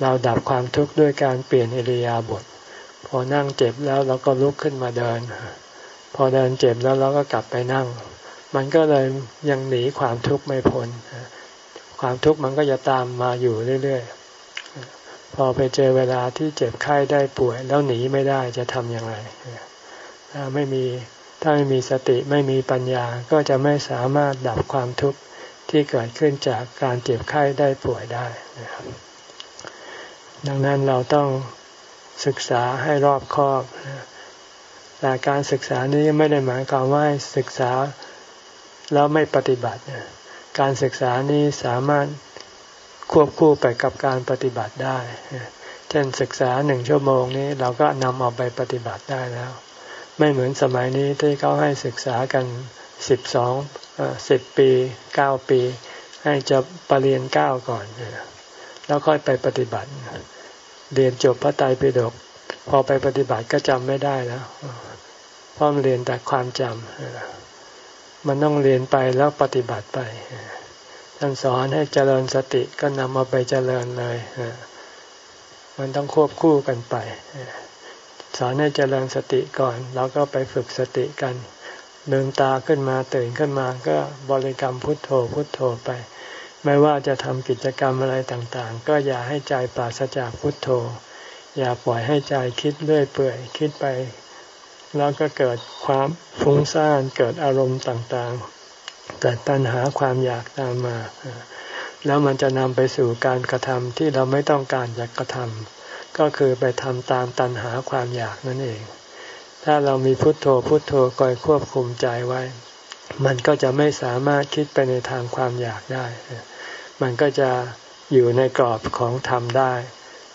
เราดับความทุกข์ด้วยการเปลี่ยนอิริยาบถพอนั่งเจ็บแล้วเราก็ลุกขึ้นมาเดิน พอเดินเจ็บแล้วเราก็กลับไปนั่ง มันก็เลยยังหนีความทุกข์ไม่พ้น ความทุกข์มันก็จะตามมาอยู่เรื่อยๆ พอไปเจอเวลาที่เจ็บไข้ได้ป่วย แล้วหนีไม่ได้จะทำอย่างไรถ้าไม่มีถ้าไม่มีสติไม่มีปัญญาก็จะไม่สามารถดับความทุกข์ที่เกิดขึ้นจากการเจ็บไข้ได้ป่วยได้นะครับดังนั้นเราต้องศึกษาให้รอบคอบแต่การศึกษานี้ไม่ได้หมายความว่าศึกษาแล้วไม่ปฏิบัติ การศึกษานี้สามารถควบคู่ไปกับการปฏิบัติได้ เช่นศึกษาหนึ่งชั่วโมงนี้เราก็นำเอาไปปฏิบัติได้แล้ว ไม่เหมือนสมัยนี้ที่เขาให้ศึกษากันสิบสองสิบปีเก้าปี ให้จะปรริญญาเก้าก่อน แล้วค่อยไปปฏิบัติ เรียนจบพระไตรปิฎกพอไปปฏิบัติก็จำไม่ได้แล้วเพราะมันเรียนแต่ความจำ มันต้องเรียนไปแล้วปฏิบัติไปท่านสอนให้เจริญสติก็นำมาไปเจริญเลยมันต้องควบคู่กันไปสอนให้เจริญสติก่อนแล้วก็ไปฝึกสติกันเดินตาขึ้นมาตื่นขึ้นมาก็บริกรรมพุทโธพุทโธไป ไม่ว่าจะทำกิจกรรมอะไรต่างๆ ก็อย่าให้ใจปราศจากพุทโธ อย่าปล่อยให้ใจคิดเรื่อยเปื่อย คิดไป แล้วก็เกิดความฟุ้งซ่านเกิดอารมณ์ต่างๆ เกิดตัณหาความอยากตามมา แล้วมันจะนำไปสู่การกระทำที่เราไม่ต้องการอยากกระทำก็คือไปทำตามตัณหาความอยากนั่นเอง ถ้าเรามีพุทโธพุทโธคอยควบคุมใจไว้ มันก็จะไม่สามารถคิดไปในทางความอยากได้ มันก็จะอยู่ในกรอบของธรรมได้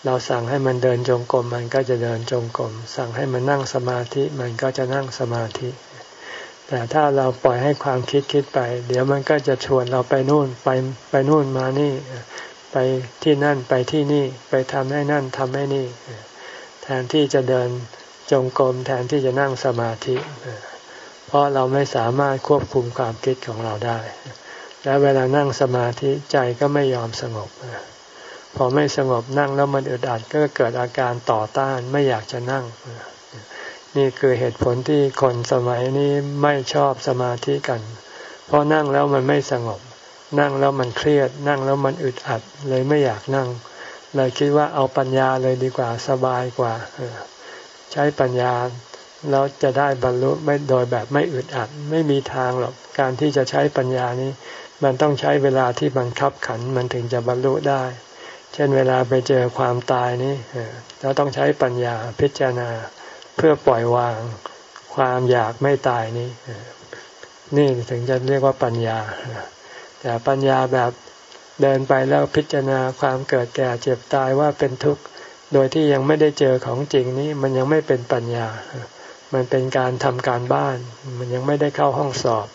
เราสั่งให้มันเดินจงกรมมันก็จะเดินจงกรมสั่งให้มันนั่งสมาธิมันก็จะนั่งสมาธิ แต่ถ้าเราปล่อยให้ความคิดคิดไป เดี๋ยวมันก็จะชวนเราไปนู่นไปไปนู่นมานี่ ไปที่นั่นไปที่นี่ไปทำให้นั่นทำให้นี่ แทนที่จะเดินจงกรมแทนที่จะนั่งสมาธิ เพราะเราไม่สามารถควบคุมความคิดของเราได้ และเวลานั่งสมาธิใจก็ไม่ยอมสงบ พอไม่สงบนั่งแล้วมันอึดอัดก็เกิดอาการต่อต้านไม่อยากจะนั่ง นี่คือเหตุผลที่คนสมัยนี้ไม่ชอบสมาธิกัน เพราะนั่งแล้วมันไม่สงบ นั่งแล้วมันเครียด นั่งแล้วมันอึดอัดเลยไม่อยากนั่ง เลยคิดว่าเอาปัญญาเลยดีกว่าสบายกว่า ใช้ปัญญาแล้วจะได้บรรลุไม่โดยแบบไม่อึดอัด ไม่มีทางหรอกการที่จะใช้ปัญญานี้ มันต้องใช้เวลาที่บังคับขันมันถึงจะบรรลุได้ ช่นเวลาไปเจอความตายนี่เราต้องใช้ปัญญาพิจารณาเพื่อปล่อยวางความอยากไม่ตายนี้นี่ถึงจะเรียกว่าปัญญา แต่ปัญญาแบบเดินไปแล้วพิจารณาความเกิดแก่เจ็บตายว่าเป็นทุกข์โดยที่ยังไม่ได้เจอของจริงนี้มันยังไม่เป็นปัญญา มันเป็นการทำการบ้าน มันยังไม่ได้เข้าห้องสอบ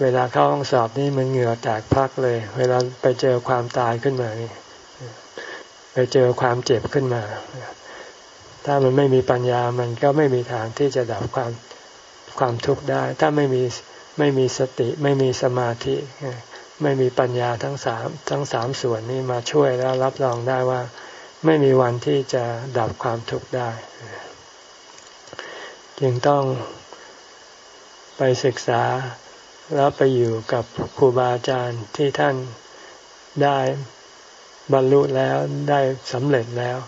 เวลาเข้าห้องสอบนี่มันเหงื่อแตกพักเลย เวลาไปเจอความตายขึ้นมานี่ ไปเจอความเจ็บขึ้นมา ถ้ามันไม่มีปัญญามันก็ไม่มีทางที่จะดับความความทุกข์ได้ ถ้าไม่มีไม่มีสติไม่มีสมาธิ ไม่มีปัญญาทั้งสามทั้งสามส่วนนี้มาช่วยแล้วรับรองได้ว่า ไม่มีวันที่จะดับความทุกข์ได้ จึงต้องไปศึกษาแล้วไปอยู่กับครูบาอาจารย์ที่ท่านได้ บรรลุแล้วได้สำเร็จแล้ว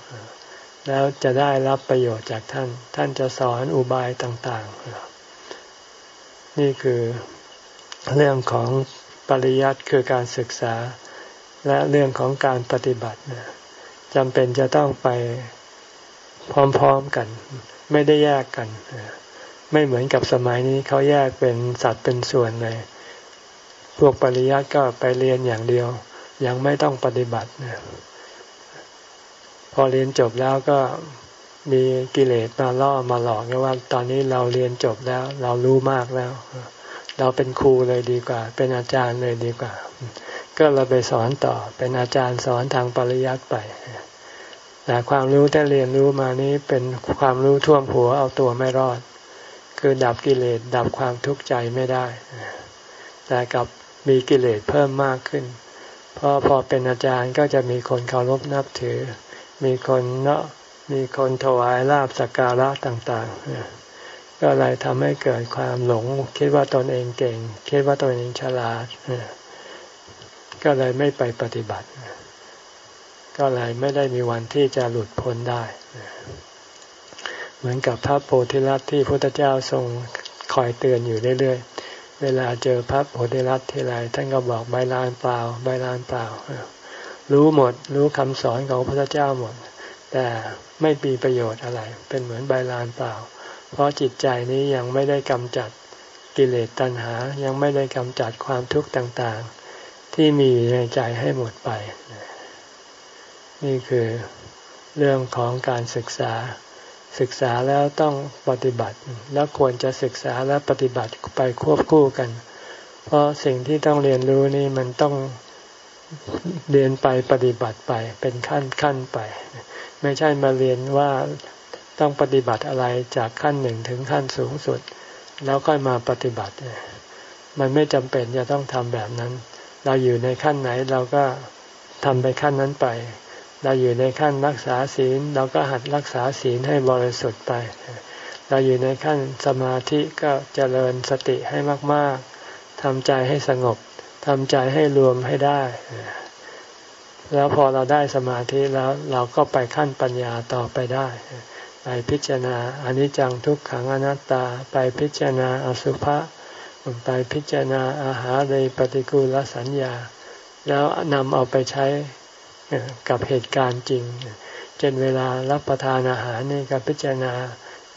แล้วจะได้รับประโยชน์จากท่าน ท่านจะสอนอุบายต่างๆ นี่คือเรื่องของปริยัติคือการศึกษา และเรื่องของการปฏิบัติจำเป็นจะต้องไปพร้อมๆกัน ไม่ได้แยกกัน ไม่เหมือนกับสมัยนี้เขาแยกเป็นสัตว์เป็นส่วนเลย พวกปริยัติก็ไปเรียนอย่างเดียว ยังไม่ต้องปฏิบัตินพอเรียนจบแล้วก็มีกิเลสมาล่อมาหลอกว่า ตอนนี้เราเรียนจบแล้ว เรารู้มากแล้ว เราเป็นครูเลยดีกว่า เป็นอาจารย์เลยดีกว่า ก็เราไปสอนต่อ เป็นอาจารย์สอนทางปริยัติไปแต่ความรู้ที่เรียนรู้มานี้เป็นความรู้ท่วมหัวเอาตัวไม่รอด คือดับกิเลสดับความทุกข์ใจไม่ได้แต่กับมีกิเลสเพิ่มมากขึ้น ราะพอเป็นอาจารย์ก็จะมีคนเคารพนับถือ มีคนเนาะมีคนถวายลาบสักการะต่างๆ ก็เลยทำให้เกิดความหลง คิดว่าตนเองเก่ง คิดว่าตนเองฉลาด ก็เลยไม่ไปปฏิบัติ ก็เลยไม่ได้มีวันที่จะหลุดพ้นได้ เหมือนกับพระโพธิลัตที่พระพุทธเจ้าทรงคอยเตือนอยู่เรื่อยๆ เวลาเจอพระโพธิลัตทีไรท่านก็บอกใบลานเปล่าใบลานเปล่า รู้หมดรู้คำสอนของพระเจ้าหมด แต่ไม่มีประโยชน์อะไร เป็นเหมือนใบลานเปล่า เพราะจิตใจนี้ยังไม่ได้กำจัดกิเลสตัณหายังไม่ได้กำจัดความทุกข์ต่างๆ ที่มีในใจให้หมดไป นี่คือเรื่องของการศึกษา ศึกษาแล้วต้องปฏิบัติ แล้วควรจะศึกษาและปฏิบัติไปควบคู่กัน เพราะสิ่งที่ต้องเรียนรู้นี่มันต้องเรียนไปปฏิบัติไปเป็นขั้นขั้นไป ไม่ใช่มาเรียนว่าต้องปฏิบัติอะไรจากขั้นหนึ่งถึงขั้นสูงสุด แล้วค่อยมาปฏิบัติ มันไม่จำเป็นจะต้องทำแบบนั้น เราอยู่ในขั้นไหนเราก็ทำไปขั้นนั้นไป เราอยู่ในขั้นรักษาศีลเราก็หัดรักษาศีลให้บริสุทธิ์ไป เราอยู่ในขั้นสมาธิก็เจริญสติให้มาก ๆทำใจให้สงบทำใจให้รวมให้ได้ แล้วพอเราได้สมาธิแล้วเราก็ไปขั้นปัญญาต่อไปได้ ไปพิจารณาอนิจจังทุกขังอนัตตา ไปพิจารณาอสุภะไปพิจารณาอาหารในปฏิกูลสัญญา แล้วนำเอาไปใช้ กับเหตุการณ์จริงเช่นเวลารับประทานอาหารนี่ก็พิจารณา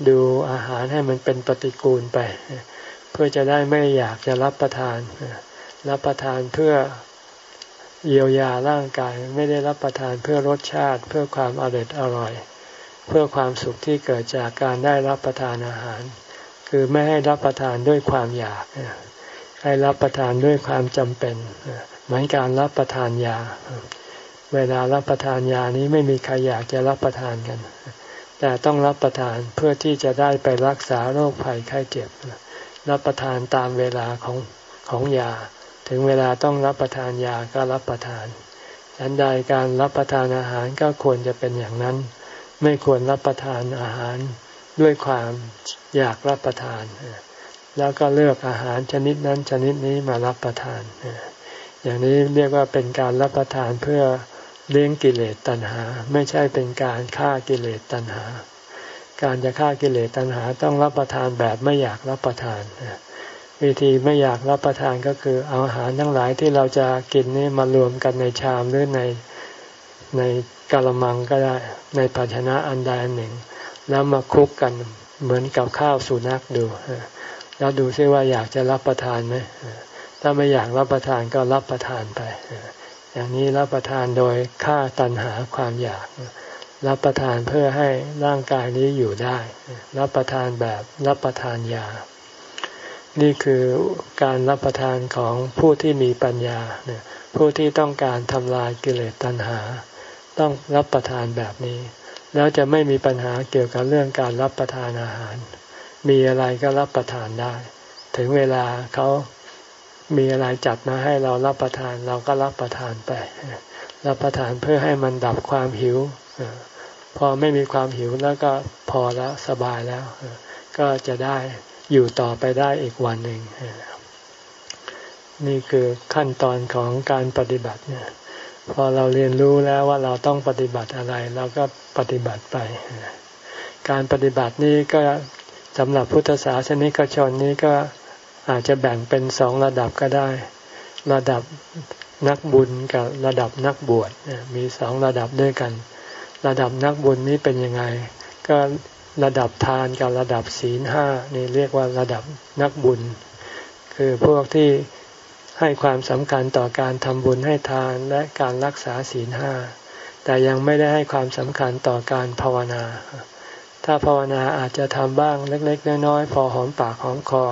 ดูอาหารให้มันเป็นปฏิกูลไป เพื่อจะได้ไม่อยากจะรับประทาน รับประทานเพื่อเยียวยาร่างกายไม่ได้รับประทานเพื่อรสชาติ เพื่อความอร่อยอร่อย เพื่อความสุขที่เกิดจากการได้รับประทานอาหาร คือไม่ให้รับประทานด้วยความอยาก ให้รับประทานด้วยความจำเป็นเหมือนการรับประทานยา เวลารับประทานยานี้ไม่มีใครอยากจะรับประทานกัน แต่ต้องรับประทานเพื่อที่จะได้ไปรักษาโรคภัยไข้เจ็บ รับประทานตามเวลาของของยา ถึงเวลาต้องรับประทานยาก็รับประทานฉันใดการรับประทานอาหารก็ควรจะเป็นอย่างนั้น ไม่ควรรับประทานอาหารด้วยความอยากรับประทาน แล้วก็เลือกอาหารชนิดนั้นชนิดนี้มารับประทาน อย่างนี้เรียกว่าเป็นการรับประทานเพื่อ เลี้ยงกิเลสตัณหา ไม่ใช่เป็นการฆ่ากิเลสตัณหา การจะฆ่ากิเลสตัณหาต้องรับประทานแบบไม่อยากรับประทานวิธีไม่อยากรับประทานก็คือเอาอาหารทั้งหลายที่เราจะกินนี่มารวมกันในชามหรือในในกะละมังก็ได้ ในภาชนะอันใดอันหนึ่ง แล้วมาคุกกันเหมือนกับข้าวสุนัขดูแล้วดูซิว่าอยากจะรับประทานไหมถ้าไม่อยากรับประทานก็รับประทานไป อย่างนี้รับประทานโดยฆ่าตัณหาความอยาก รับประทานเพื่อให้ร่างกายนี้อยู่ได้ รับประทานแบบรับประทานยา นี่คือการรับประทานของผู้ที่มีปัญญา ผู้ที่ต้องการทำลายกิเลสตัณหา ต้องรับประทานแบบนี้ แล้วจะไม่มีปัญหาเกี่ยวกับเรื่องการรับประทานอาหาร มีอะไรก็รับประทานได้ ถึงเวลาเขา มีอะไรจัดมาให้เรารับประทานเราก็รับประทานไป รับประทานเพื่อให้มันดับความหิว พอไม่มีความหิวแล้วก็พอแล้วสบายแล้ว ก็จะได้อยู่ต่อไปได้อีกวันหนึ่งนี่คือขั้นตอนของการปฏิบัติเนี่ยพอเราเรียนรู้แล้วว่าเราต้องปฏิบัติอะไรเราก็ปฏิบัติไป การปฏิบัตินี้ก็สำหรับพุทธศาสนิกชนนี้ก็ อาจจะแบ่งเป็นสองระดับก็ได้ ระดับนักบุญกับระดับนักบวชมีสองระดับด้วยกัน ระดับนักบุญนี้เป็นยังไง ก็ระดับทานกับระดับศีลห้านี่เรียกว่าระดับนักบุญ คือพวกที่ให้ความสำคัญต่อการทำบุญให้ทานและการรักษาศีลห้าแต่ยังไม่ได้ให้ความสำคัญต่อการภาวนา ถ้าภาวนาอาจจะทำบ้างเล็กๆน้อยๆพอหอมปากหอมคอ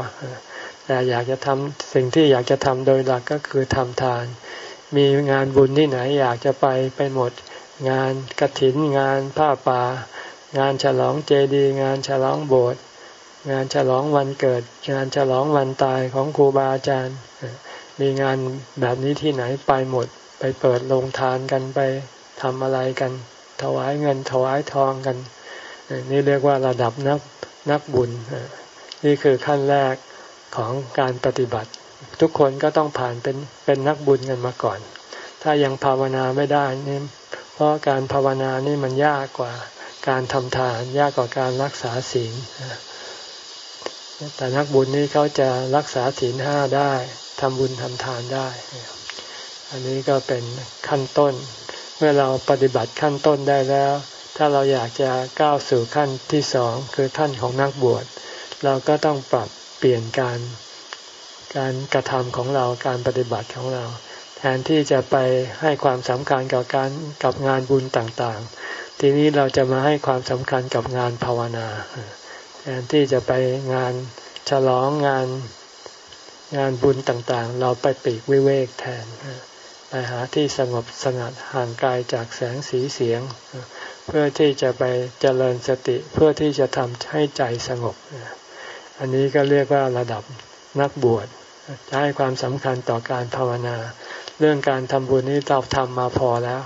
แต่อยากจะทำสิ่งที่อยากจะทำโดยหลักก็คือทำทาน มีงานบุญที่ไหนอยากจะไปไปหมด งานกระถินงานผ้าป่างานฉลองเจดีงานฉลองโบสถ์งานฉลองวันเกิด งานฉลองวันตายของครูบาอาจารย์ มีงานแบบนี้ที่ไหนไปหมด ไปเปิดโรงทานกันไปทำอะไรกัน ถวายเงินถวายทองกัน นี่เรียกว่าระดับนักนักบุญ นี่คือขั้นแรก ของการปฏิบัติ ทุกคนก็ต้องผ่านเป็นเป็นนักบุญกันมาก่อน ถ้ายังภาวนาไม่ได้นี่เพราะการภาวนานี่มันยากกว่าการทำทานยากกว่าการรักษาศีลแต่นักบุญนี้เขาจะรักษาศีลห้าได้ทำบุญทำทานได้ อันนี้ก็เป็นขั้นต้น เมื่อเราปฏิบัติขั้นต้นได้แล้ว ถ้าเราอยากจะก้าวสู่ขั้นที่สองคือขั้นของนักบวช เราก็ต้องปรับ เปลี่ยนการการกระทำของเราการปฏิบัติของเรา แทนที่จะไปให้ความสำคัญกับการกับงานบุญต่างๆ ทีนี้เราจะมาให้ความสำคัญกับงานภาวนาแทนที่จะไปงานฉลองงานงานบุญต่างๆ เราไปปีกวิเวกแทนไปหาที่สงบสงัดห่างไกาจากแสงสีเสียง เพื่อที่จะไปเจริญสติเพื่อที่จะทำให้ใจสงบ อันนี้ก็เรียกว่าระดับนักบวชจะให้ความสำคัญต่อการภาวนา เรื่องการทำบุญนี้เราทำมาพอแล้ว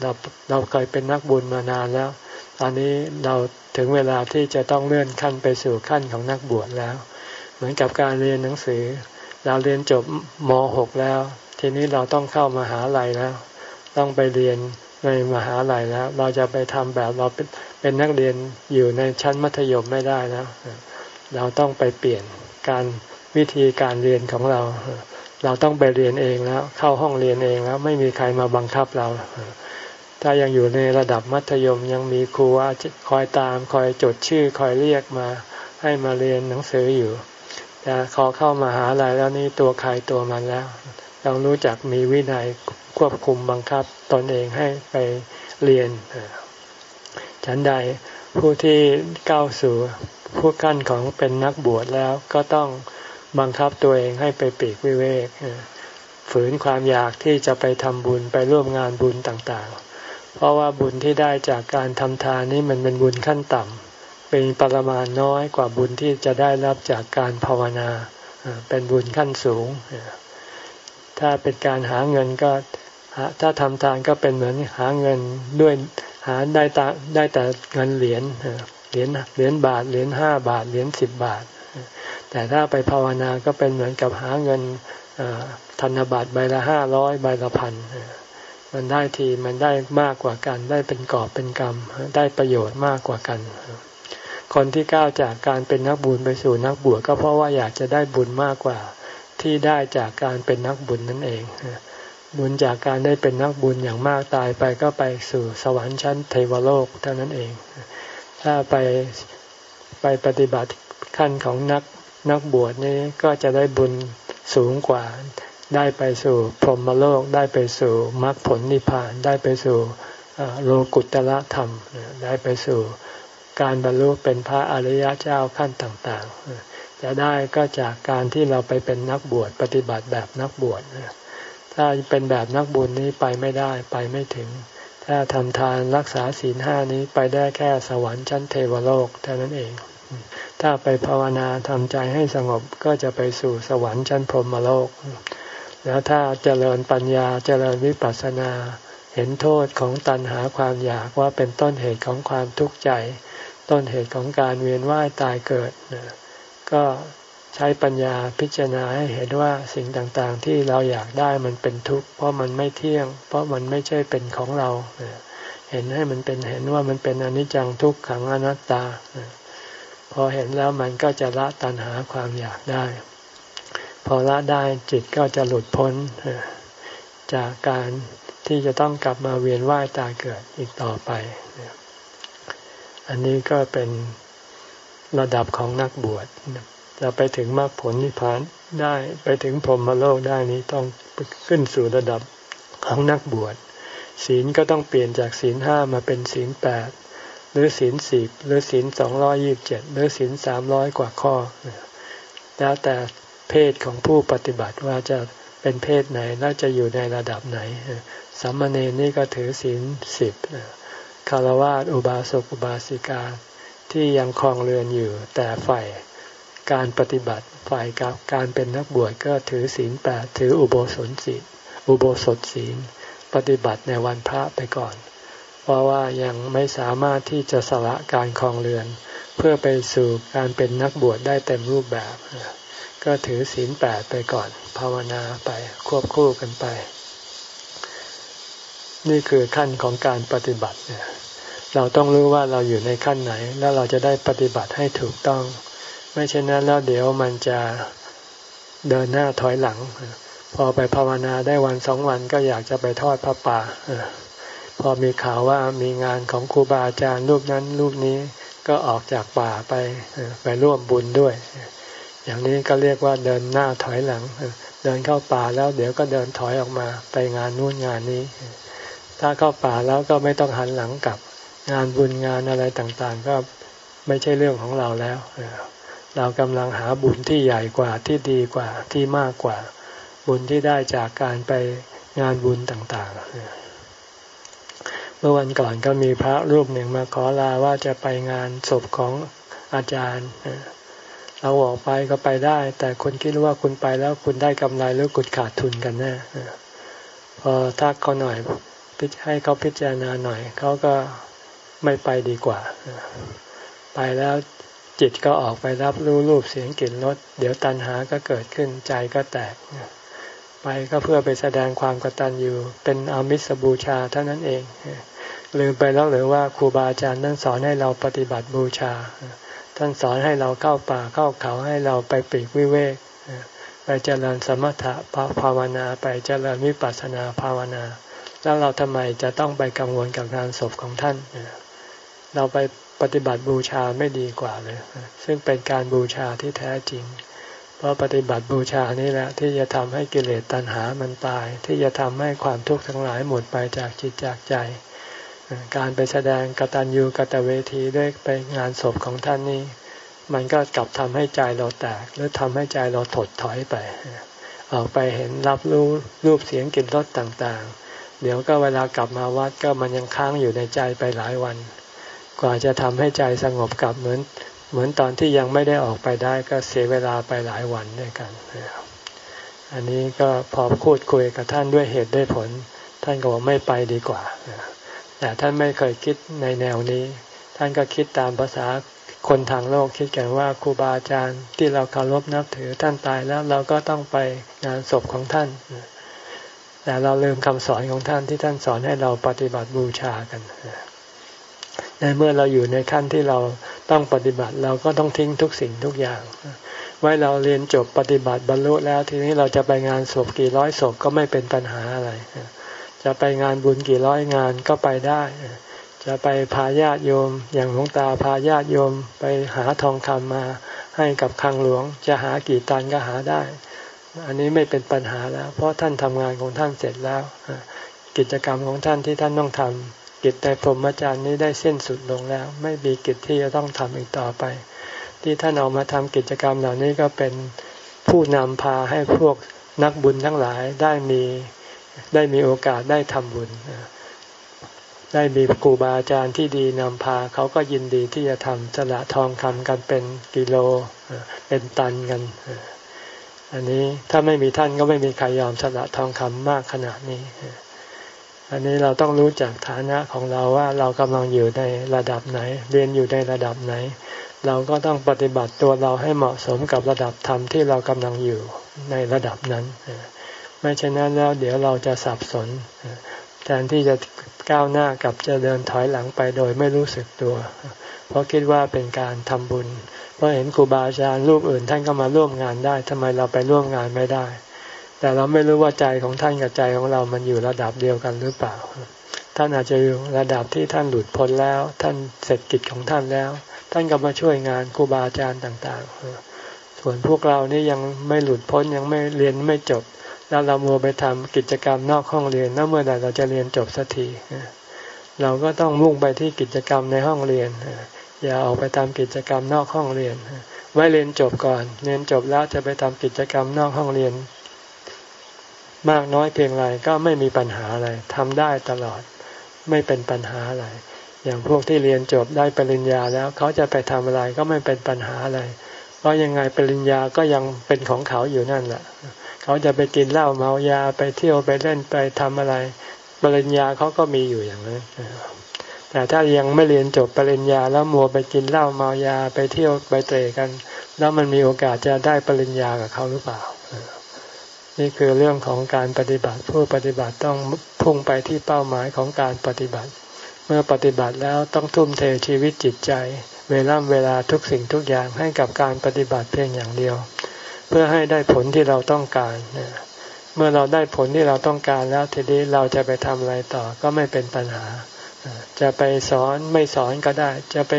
เราเราเคยเป็นนักบุญมานานแล้ว ตอนนี้เราถึงเวลาที่จะต้องเลื่อนขั้นไปสู่ขั้นของนักบวชแล้ว เหมือนกับการเรียนหนังสือ เราเรียนจบม .6 แล้ว ทีนี้เราต้องเข้ามาหาลัยแล้ว ต้องไปเรียนในมหาลัยแล้ว เราจะไปทำแบบเราเป็นเป็นนักเรียนอยู่ในชั้นมัธยมไม่ได้แล้ว เราต้องไปเปลี่ยนการวิธีการเรียนของเรา เราต้องไปเรียนเองแล้ว เข้าห้องเรียนเองแล้วไม่มีใครมาบังคับเรา ถ้ายังอยู่ในระดับมัธยมยังมีครูว่าคอยตามคอยจดชื่อคอยเรียกมา ให้มาเรียนหนังสืออยู่แต่ขอเข้ามาหาลัยแล้วนี่ตัวใครตัวมันแล้วต้องรู้จักมีวินัยควบคุมบังคับตนเองให้ไปเรียนฉันใดผู้ที่ก้าวสู่ ผู้ขั้นของเป็นนักบวชแล้วก็ต้องบังคับตัวเองให้ไปปีกวิเวกฝืนความอยากที่จะไปทำบุญไปร่วมงานบุญต่างๆ เพราะว่าบุญที่ได้จากการทำทานนี้มันเป็นบุญขั้นต่ำเป็นปรมาณน้อยกว่าบุญที่จะได้รับจากการภาวนาเป็นบุญขั้นสูง ถ้าเป็นการหาเงินก็ถ้าทำทานก็เป็นเหมือนหาเงินด้วยหาได้ตได้แต่เงินเหรียญ เหรียญเหรียญบาทเหรียญห้าบาทเหรียญสิบบาท แต่ถ้าไปภาวนาก็เป็นเหมือนกับหาเงินธนบัตรใบละห้าร้อยใบละพันมันได้ทีมันได้มากกว่ากัน ได้เป็นกอบเป็นกรรม ได้ประโยชน์มากกว่ากัน คนที่ก้าวจากการเป็นนักบุญไปสู่นักบวชก็เพราะว่าอยากจะได้บุญมากกว่า ที่ได้จากการเป็นนักบุญนั่นเองบุญจากการได้เป็นนักบุญอย่างมากตายไปก็ไปสู่สวรรค์ชั้นเทวโลกเท่านั้นเอง ถ้าไปไปปฏิบัติขั้นของนักนักบวชนี้ก็จะได้บุญสูงกว่า ได้ไปสู่พรหมโลก ได้ไปสู่มรรคผลนิพพาน ได้ไปสู่โลกุตละธรรม ได้ไปสู่การบรรลุเป็นพระอริยเจ้าขั้นต่างๆ จะได้ก็จากการที่เราไปเป็นนักบวชปฏิบัติแบบนักบวชถ้าเป็นแบบนักบุญนี้ไปไม่ได้ไปไม่ถึง ถ้าทำทานรักษาศีลห้านี้ไปได้แค่สวรรค์ชั้นเทวโลกเท่านั้นเอง ถ้าไปภาวนาทำใจให้สงบก็จะไปสู่สวรรค์ชั้นพรหมโลก แล้วถ้าเจริญปัญญาเจริญวิปัสสนา เห็นโทษของตัณหาความอยากว่าเป็นต้นเหตุของความทุกข์ใจ ต้นเหตุของการเวียนว่ายตายเกิด ก็ ใช้ปัญญาพิจารณาให้เห็นว่าสิ่งต่างๆ ที่เราอยากได้มันเป็นทุกข์เพราะมันไม่เที่ยง เพราะมันไม่ใช่เป็นของเรา เห็นให้มันเป็นเห็นว่ามันเป็นอนิจจังทุกขังอนัตตา พอเห็นแล้วมันก็จะละตัณหาความอยากได้ พอละได้จิตก็จะหลุดพ้นจากการที่จะต้องกลับมาเวียนว่ายตายเกิดอีกต่อไป อันนี้ก็เป็นระดับของนักบวช จะไปถึงมรรคผลนิพพานได้ไปถึงพรหมโลกได้นี้ต้องขึ้นสู่ระดับของนักบวช ศีลก็ต้องเปลี่ยนจากศีลห้ามาเป็นศีลแปดหรือศีลสิบหรือศีลสองร้อยิบเจ็ดหรือศีลสามร้อยกว่าข้อ แล้วแต่เพศของผู้ปฏิบัติว่าจะเป็นเพศไหนและจะอยู่ในระดับไหนสามเณรนี่ก็ถือศีลสิบคารวะอุบาสกอุบาสิกาที่ยังคลองเรือนอยู่แต่ฝ่าย การปฏิบัติฝ่ายกับการเป็นนักบวชก็ถือศีลแปดถืออุโบสถศีลอุโบสถศีล ปฏิบัติในวันพระไปก่อน เพราะว่ายังไม่สามารถที่จะสละการคลองเรือน เพื่อไปสู่การเป็นนักบวชได้เต็มรูปแบบ ก็ถือศีลแปดไปก่อน ภาวนาไปควบคู่กันไป นี่คือขั้นของการปฏิบัติเนี่ยเราต้องรู้ว่าเราอยู่ในขั้นไหน แล้วเราจะได้ปฏิบัติให้ถูกต้อง ไม่เช่นนั้นแล้วเดี๋ยวมันจะเดินหน้าถอยหลัง พอไปภาวนาได้วันสองวันก็อยากจะไปทอดพระป่าพอมีข่าวว่ามีงานของครูบาอาจารย์รูปนั้นรูปนี้ก็ออกจากป่าไปไปร่วมบุญด้วย อย่างนี้ก็เรียกว่าเดินหน้าถอยหลัง เดินเข้าป่าแล้วเดี๋ยวก็เดินถอยออกมาไปงานนู่นงานนี้ ถ้าเข้าป่าแล้วก็ไม่ต้องหันหลังกลับ งานบุญงานอะไรต่างๆ ก็ไม่ใช่เรื่องของเราแล้ว เรากำลังหาบุญที่ใหญ่กว่าที่ดีกว่าที่มากกว่า บุญที่ได้จากการไปงานบุญต่าง ๆ เมื่อวันก่อนก็มีพระรูปหนึ่งมาขอลาว่าจะไปงานศพของอาจารย์เราออกไปก็ไปได้ แต่คุณคิดว่าคุณไปแล้วคุณได้กำไรหรือคุณขาดทุนกันแน่พอทักเขาหน่อยให้เขาพิจารณาหน่อยเขาก็ไม่ไปดีกว่า ไปแล้ว จิตก็ออกไปรับรู้รูปเสียงกลิ่นรสเดี๋ยวตัณหาก็เกิดขึ้นใจก็แตก ไปก็เพื่อไปแสดงความกตัญญูเป็นอามิสบูชาเท่านั้นเองลืมไปแล้วหรือว่าครูบาอาจารย์นั่นสอนให้เราปฏิบัติบูชา ท่านสอนให้เราเข้าป่าเข้าเขาให้เราไปปีกวิเวกไปเจริญสมถะภาวนาไปเจริญวิปัสสนาภาวนา แล้วเราทำไมจะต้องไปกังวลกับงานศพของท่าน เราไป ปฏิบัติบูชาไม่ดีกว่าเลยซึ่งเป็นการบูชาที่แท้จริง เพราะปฏิบัติบูชานี่แหละที่จะทำให้กิเลสตัณหามันตาย ที่จะทำให้ความทุกข์ทั้งหลายหมดไปจากจิตจากใจ การไปแสดงกตัญญูกตเวทีด้วยไปงานศพของท่านนี้มันก็กลับทำให้ใจเราแตกหรือทำให้ใจเราถดถอยไป ออกไปเห็นรับรู้รูปเสียงกลิ่นรสต่างๆ เดี๋ยวก็เวลากลับมาวัดก็มันยังค้างอยู่ในใจไปหลายวัน กว่าจะทำให้ใจสงบกลับเหมือน เหมือนตอนที่ยังไม่ได้ออกไปได้ก็เสียเวลาไปหลายวันด้วยกัน อันนี้ก็พอพูดคุยกับท่านด้วยเหตุด้วยผล ท่านก็บอกไม่ไปดีกว่า แต่ท่านไม่เคยคิดในแนวนี้ ท่านก็คิดตามภาษาคนทางโลกคิดกันว่าครูบาอาจารย์ที่เราเคารพนับถือท่านตายแล้วเราก็ต้องไปงานศพของท่าน แต่เราลืมคำสอนของท่านที่ท่านสอนให้เราปฏิบัติบูชากัน ในเมื่อเราอยู่ในขั้นที่เราต้องปฏิบัติเราก็ต้องทิ้งทุกสิ่งทุกอย่าง ไว้เราเรียนจบปฏิบัติบรรลุแล้วทีนี้เราจะไปงานศพกี่ร้อยศพก็ไม่เป็นปัญหาอะไร จะไปงานบุญกี่ร้อยงานก็ไปได้ จะไปพาญาติโยม อย่างหลวงตาพาญาติโยมไปหาทองคำมาให้กับคังหลวง จะหากี่ตันก็หาได้ อันนี้ไม่เป็นปัญหาแล้ว เพราะท่านทำงานของท่านเสร็จแล้ว กิจกรรมของท่านที่ท่านต้องทำ กิจในพรหมจรรย์นี้ได้สิ้นสุดลงแล้ว ไม่มีกิจที่จะต้องทำอีกต่อไป ที่ท่านออกมาทำกิจกรรมเหล่านี้ก็เป็นผู้นำพาให้พวกนักบุญทั้งหลายได้มีได้มีโอกาสได้ทำบุญ ได้มีครูบาอาจารย์ที่ดีนำพาเขาก็ยินดีที่จะทำสละทองคำกันเป็นกิโลเป็นตันกันอันนี้ถ้าไม่มีท่านก็ไม่มีใครยอมสละทองคำมากขนาดนี้ อันนี้เราต้องรู้จักฐานะของเราว่าเรากำลังอยู่ในระดับไหน เรียนอยู่ในระดับไหน เราก็ต้องปฏิบัติตัวเราให้เหมาะสมกับระดับธรรมที่เรากำลังอยู่ในระดับนั้น ไม่เช่นนั้นแล้วเดี๋ยวเราจะสับสน แทนที่จะก้าวหน้ากับจะเดินถอยหลังไปโดยไม่รู้สึกตัว เพราะคิดว่าเป็นการทำบุญ เพราะเห็นครูบาอาจารย์รูปอื่นท่านก็มาร่วมงานได้ทำไมเราไปร่วมงานไม่ได้ แต่เราไม่รู้ว่าใจของท่านกับใจของเรามันอยู่ระดับเดียวกันหรือเปล่า ท่านอาจจะอยู่ระดับที่ท่านหลุดพ้นแล้ว ท่านเสร็จกิจของท่านแล้ว ท่านก็มาช่วยงานครูบาอาจารย์ต่างๆ ส่วนพวกเรานี่ยังไม่หลุดพ้นยังไม่เรียนไม่จบ แล้วเรามัวไปทำกิจกรรมนอกห้องเรียนแล้วเมื่อใดเราจะเรียนจบสักทีเราก็ต้องมุ่งไปที่กิจกรรมในห้องเรียน อย่าออกไปทำกิจกรรมนอกห้องเรียน ไว้เรียนจบก่อน เรียนจบแล้วจะไปทำกิจกรรมนอกห้องเรียน มากน้อยเพียงไรก็ไม่มีปัญหาอะไรทำได้ตลอดไม่เป็นปัญหาอะไร อย่างพวกที่เรียนจบได้ปริญญาแล้วเขาจะไปทำอะไรก็ไม่เป็นปัญหาอะไร เพราะยังไงปริญญาก็ยังเป็นของเขาอยู่นั่นแหละ เขาจะไปกินเหล้าเมายาไปเที่ยวไปเล่นไปทำอะไร ปริญญาเขาก็มีอยู่อย่างนั้นแต่ถ้ายังไม่เรียนจบปริญญาแล้วมัวไปกินเหล้าเมายาไปเที่ยวไปเตะกัน แล้วมันมีโอกาสจะได้ปริญญากับเขาหรือเปล่า นี่คือเรื่องของการปฏิบัติ ผู้ปฏิบัติต้องพุ่งไปที่เป้าหมายของการปฏิบัติ เมื่อปฏิบัติแล้วต้องทุ่มเทชีวิตจิตใจ เวลาเวลาทุกสิ่งทุกอย่างให้กับการปฏิบัติเพียงอย่างเดียว เพื่อให้ได้ผลที่เราต้องการเมื่อเราได้ผลที่เราต้องการแล้วทีนี้เราจะไปทำอะไรต่อก็ไม่เป็นปัญหา จะไปสอนไม่สอนก็ได้ จะไป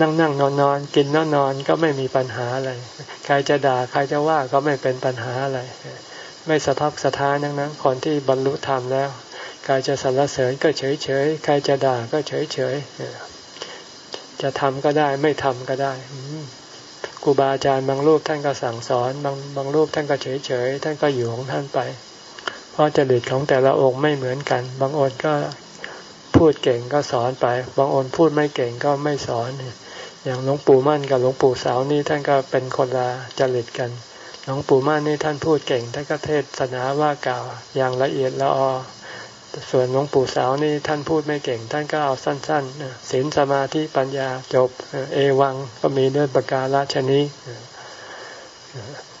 นั่งนั่งนอนนอนกินนอนนอนก็ไม่มีปัญหาอะไร ใครจะด่าใครจะว่าก็ไม่เป็นปัญหาอะไร ไม่สะทกสะท้านนั้งนั้นคนที่บรรลุธรรมแล้วใครจะสรรเสริญก็เฉยเฉยใครจะด่าก็เฉยเฉยจะทำก็ได้ไม่ทำก็ได้ครูบาอาจารย์บางรูปท่านก็สั่งสอนบางบางรูปท่านก็เฉยเฉยท่านก็อยู่ของท่านไป เพราะจริตของแต่ละองค์ไม่เหมือนกัน บางองค์ก็พูดเก่งก็สอนไป บางองค์พูดไม่เก่งก็ไม่สอน อย่างหลวงปู่มั่นกับหลวงปู่สาวนี่ท่านก็เป็นคนละจริตกัน หลวงปู่มั่นนี่ท่านพูดเก่งท่านก็เทศนาว่ากล่าวอย่างละเอียดละออส่วนหลวงปู่สาวนี่ท่านพูดไม่เก่ง ท่านก็เอาสั้นๆศีลสมาธิปัญญาจบเอวังก็มีเนื่อประการชนี้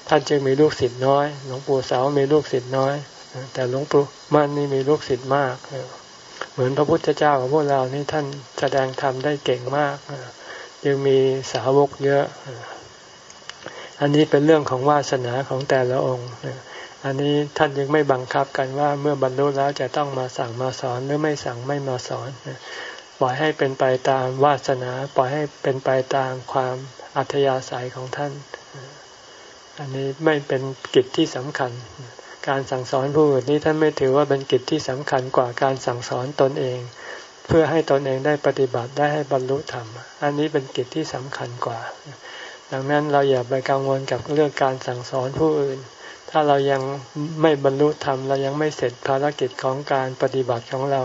ท่านจึงมีลูกศิษย์น้อย หลวงปู่สาวมีลูกศิษย์น้อย แต่หลวงปู่มั่นนี่มีลูกศิษย์มาก เหมือนพระพุทธเจ้าของพวกเรานี่ท่านแสดงธรรมได้เก่งมากยังมีสาวกเยอะ อันนี้เป็นเรื่องของวาสนาของแต่ละองค์อันนี้ท่านยังไม่บังคับกันว่าเมื่อบรรลุแล้วจะต้องมาสั่งมาสอนหรือไม่สั่งไม่มาสอนปล่อยให้เป็นไปตามวาสนา ปล่อยให้เป็นไปตามความอัธยาศัยของท่าน อันนี้ไม่เป็นกิจที่สำคัญ การสั่งสอนผู้อื่นนี้ท่านไม่ถือว่าเป็นกิจที่สำคัญกว่าการสั่งสอนตนเอง เพื่อให้ตนเองได้ปฏิบัติได้ให้บรรลุธรรม อันนี้เป็นกิจที่สำคัญกว่า ดังนั้นเราอย่าไปกังวลกับเรื่องการสั่งสอนผู้อื่น ถ้าเรายังไม่บรรลุธรรมเรายังไม่เสร็จภารกิจของการปฏิบัติของเรา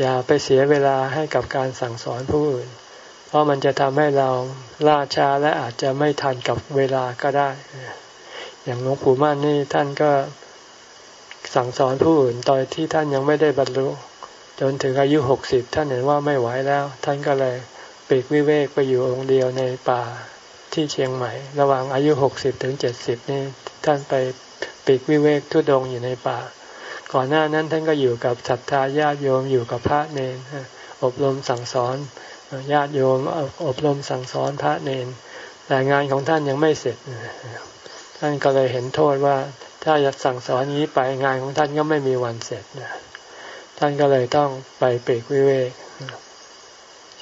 อย่าไปเสียเวลาให้กับการสั่งสอนผู้อื่น เพราะมันจะทำให้เราล่าช้าและอาจจะไม่ทันกับเวลาก็ได้ อย่างหลวงปู่มั่นนี่ท่านก็สั่งสอนผู้อื่นตอนที่ท่านยังไม่ได้บรรลุ จนถึงอายุหกสิบท่านเห็นว่าไม่ไหวแล้ว ท่านก็เลยปีกวิเวกไปอยู่องค์เดียวในป่า ที่เชียงใหม่ ระหว่างอายุหกสิบถึงเจ็ดสิบนี่ท่านไปปีกวิเวกทุดงอยู่ในป่า ก่อนหน้านั้นท่านก็อยู่กับศรัทธาญาติโยมอยู่กับพระเนรอบรมสั่งสอนญาติโยมอบรมสั่งสอนพระเนรแต่งานของท่านยังไม่เสร็จท่านก็เลยเห็นโทษว่าถ้าจะสั่งสอนนี้ไปงานของท่านก็ไม่มีวันเสร็จท่านก็เลยต้องไปปีกวิเวก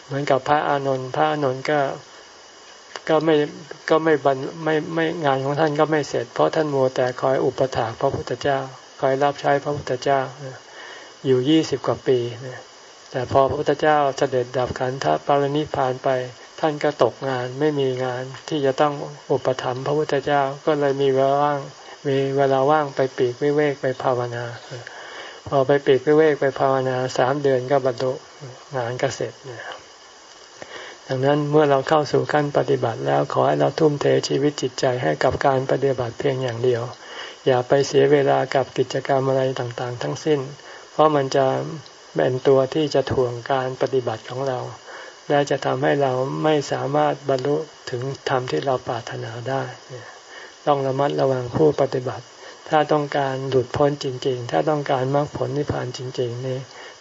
เหมือนกับพระอานนท์พระอานนท์ก็ ก็ไม่ก็ไม่บันไม่ไม่งานของท่านก็ไม่เสร็จ เพราะท่านมัวแต่คอยอุปถากพระพุทธเจ้าคอยรับใช้พระพุทธเจ้าอยู่ยี่สิบกว่าปีแต่พอพระพุทธเจ้าเสด็จดับขันธปรินิพานไป ท่านก็ตกงานไม่มีงานที่จะต้องอุปถัมภ์พระพุทธเจ้าก็เลยมีเวลาว่างมีเวลาว่างไปปีกวิเวกไปภาวนาพอไปปีกเวกไปภาวนาสามเดือนก็บรรลุงานก็เสร็จเนี่ย ดังนั้นเมื่อเราเข้าสู่ขั้นปฏิบัติแล้วขอให้เราทุ่มเทชีวิตจิตใจให้กับการปฏิบัติเพียงอย่างเดียว อย่าไปเสียเวลากับกิจกรรมอะไรต่างๆ ทั้งสิ้น เพราะมันจะเป็นตัวที่จะถ่วงการปฏิบัติของเรา และจะทำให้เราไม่สามารถบรรลุถึงธรรมที่เราปรารถนาได้ต้องระมัดระวังผู้ปฏิบัติ ถ้าต้องการหลุดพ้นจริง ๆ ถ้าต้องการมรรคผลนิพพานจริง ๆ นี่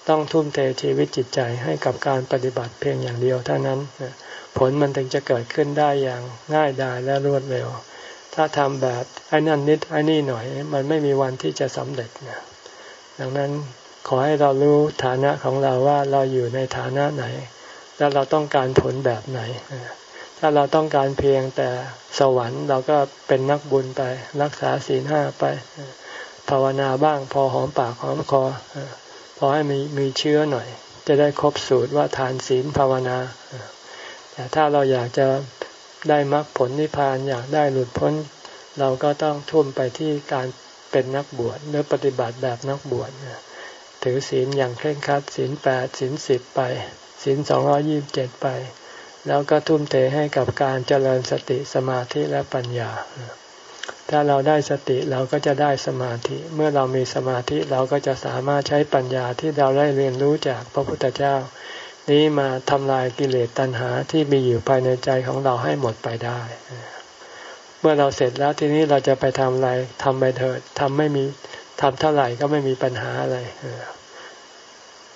ต้องทุ่มเทชีวิตจิตใจให้กับการปฏิบัติเพียงอย่างเดียวเท่านั้น ผลมันถึงจะเกิดขึ้นได้อย่างง่ายดายและรวดเร็ว ถ้าทำแบบไอ้นั่นนิดไอ้นี่หน่อย มันไม่มีวันที่จะสำเร็จนะดังนั้นขอให้เรารู้ฐานะของเราว่าเราอยู่ในฐานะไหน แล้วเราต้องการผลแบบไหน ถ้าเราต้องการเพียงแต่สวรรค์เราก็เป็นนักบุญไป รักษาศีลห้าไป ภาวนาบ้างพอหอมปากหอมคอ พอให้มีมีเชื้อหน่อย จะได้ครบสูตรว่าทานศีลภาวนา แต่ถ้าเราอยากจะได้มรรคผลนิพพานอยากได้หลุดพ้น เราก็ต้องทุ่มไปที่การเป็นนักบวชหรือปฏิบัติแบบนักบวชถือศีลอย่างเคร่งครัดศีลแปดศีลสิบไปศีลสองร้อยี่บเจ็ดไป แล้วก็ทุ่มเทให้กับการเจริญสติสมาธิและปัญญา ถ้าเราได้สติเราก็จะได้สมาธิ เมื่อเรามีสมาธิเราก็จะสามารถใช้ปัญญาที่เราได้เรียนรู้จากพระพุทธเจ้า นี้มาทำลายกิเลสตัณหาที่มีอยู่ภายในใจของเราให้หมดไปได้ เมื่อเราเสร็จแล้วทีนี้เราจะไปทำอะไรทำไปเถิดทำไม่มีทำเท่าไหร่ก็ไม่มีปัญหาอะไร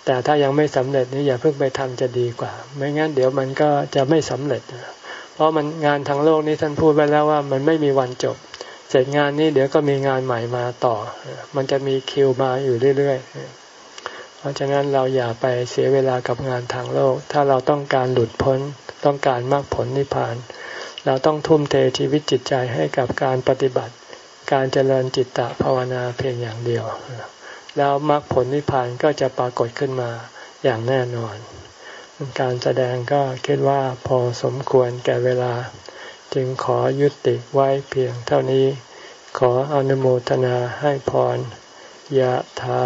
แต่ถ้ายังไม่สำเร็จนี่อย่าเพิ่งไปทำจะดีกว่า ไม่งั้นเดี๋ยวมันก็จะไม่สำเร็จ เพราะมันงานทางโลกนี้ท่านพูดไว้แล้วว่ามันไม่มีวันจบ เสร็จงานนี้เดี๋ยวก็มีงานใหม่มาต่อ มันจะมีคิวมาอยู่เรื่อยๆ เพราะฉะนั้นเราอย่าไปเสียเวลากับงานทางโลก ถ้าเราต้องการหลุดพ้น ต้องการมรรคผลนิพพาน เราต้องทุ่มเทชีวิตจิตใจให้กับการปฏิบัติ การเจริญจิตตภาวนาเพียงอย่างเดียว แล้วมรรคผลนิพพานก็จะปรากฏขึ้นมาอย่างแน่นอน การแสดงก็คิดว่าพอสมควรแก่เวลา จึงขอยุติไว้เพียงเท่านี้ ขออนุโมทนาให้พรยะถา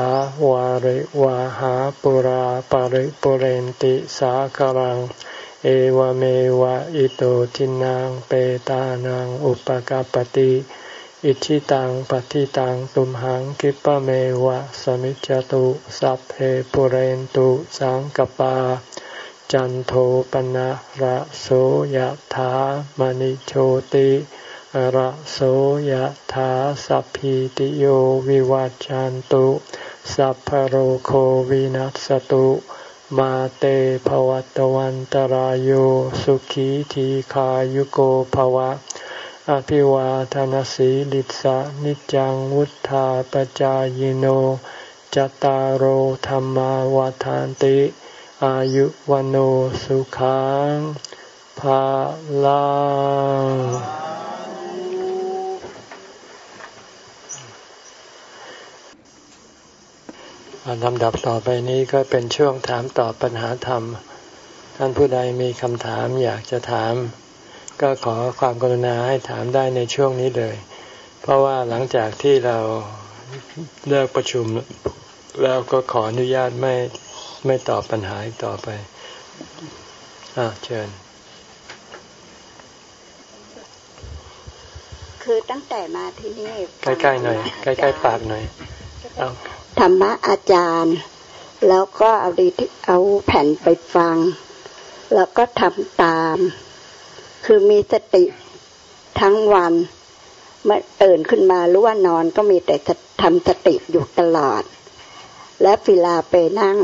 วาริวาหาปุราปาริปุเรนติสาคารัง เอวเมวะอิโตทินังเปตานังอุปกาปติอิชิตังปฏิตังตุมหังคิปะเมวะสมิจจตุสัพเพปุเรนตุสังกปา จันโทปนะระโสยถามณิโชติระโสยถาสัพพิติโยวิวัจจันตุสัพพโรโควินัสตุมาเตภวัตวันตรโยสุขีทีขายุโกภวะ อภิวาทานสีลิสานิจังวุธาปจายโน จตารโธรรมวาทานติ อายุวันโอสุขังภาลังลำดับต่อไปนี้ก็เป็นช่วงถามตอบปัญหาธรรม ท่านผู้ใดมีคำถามอยากจะถาม ก็ขอความกรุณาให้ถามได้ในช่วงนี้เลย เพราะว่าหลังจากที่เราเลิกประชุมแล้วก็ขออนุญาตไม่ ไม่ตอบปัญหาอีกต่อไป อ่าเชิญ คือตั้งแต่มาที่นี่ใกล้ๆหน่อย ใกล้ๆปากหน่อยเอาธรรมะอาจารย์ แล้วก็เอาดีเอาแผ่นไปฟัง แล้วก็ทำตาม คือมีสติทั้งวันเมื่อตื่นขึ้นมาหรือว่านอนก็มีแต่ทำสติอยู่ตลอด และเวลาไปนั่ง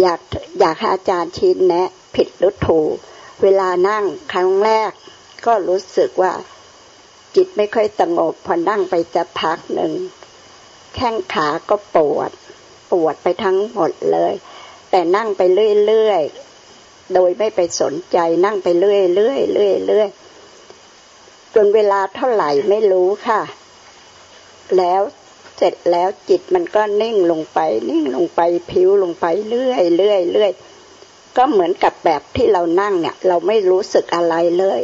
อยากอยากให้อาจารย์ชี้แนะ ผิดหรือถูก เวลานั่งครั้งแรก ก็รู้สึกว่า จิตไม่ค่อยสงบพอนั่งไปจะพักหนึ่ง แข้งขาก็ปวด ปวดไปทั้งหมดเลย แต่นั่งไปเรื่อยๆ โดยไม่ไปสนใจนั่งไปเรื่อยๆเรื่อยๆจนเวลาเท่าไหร่ไม่รู้ค่ะ แล้ว เสร็จแล้วจิตมันก็นิ่งลงไป นิ่งลงไปผิวลงไปเรื่อยเรื่อยเรื่อยก็เหมือนกับแบบที่เรานั่งเนี่ย เราไม่รู้สึกอะไรเลย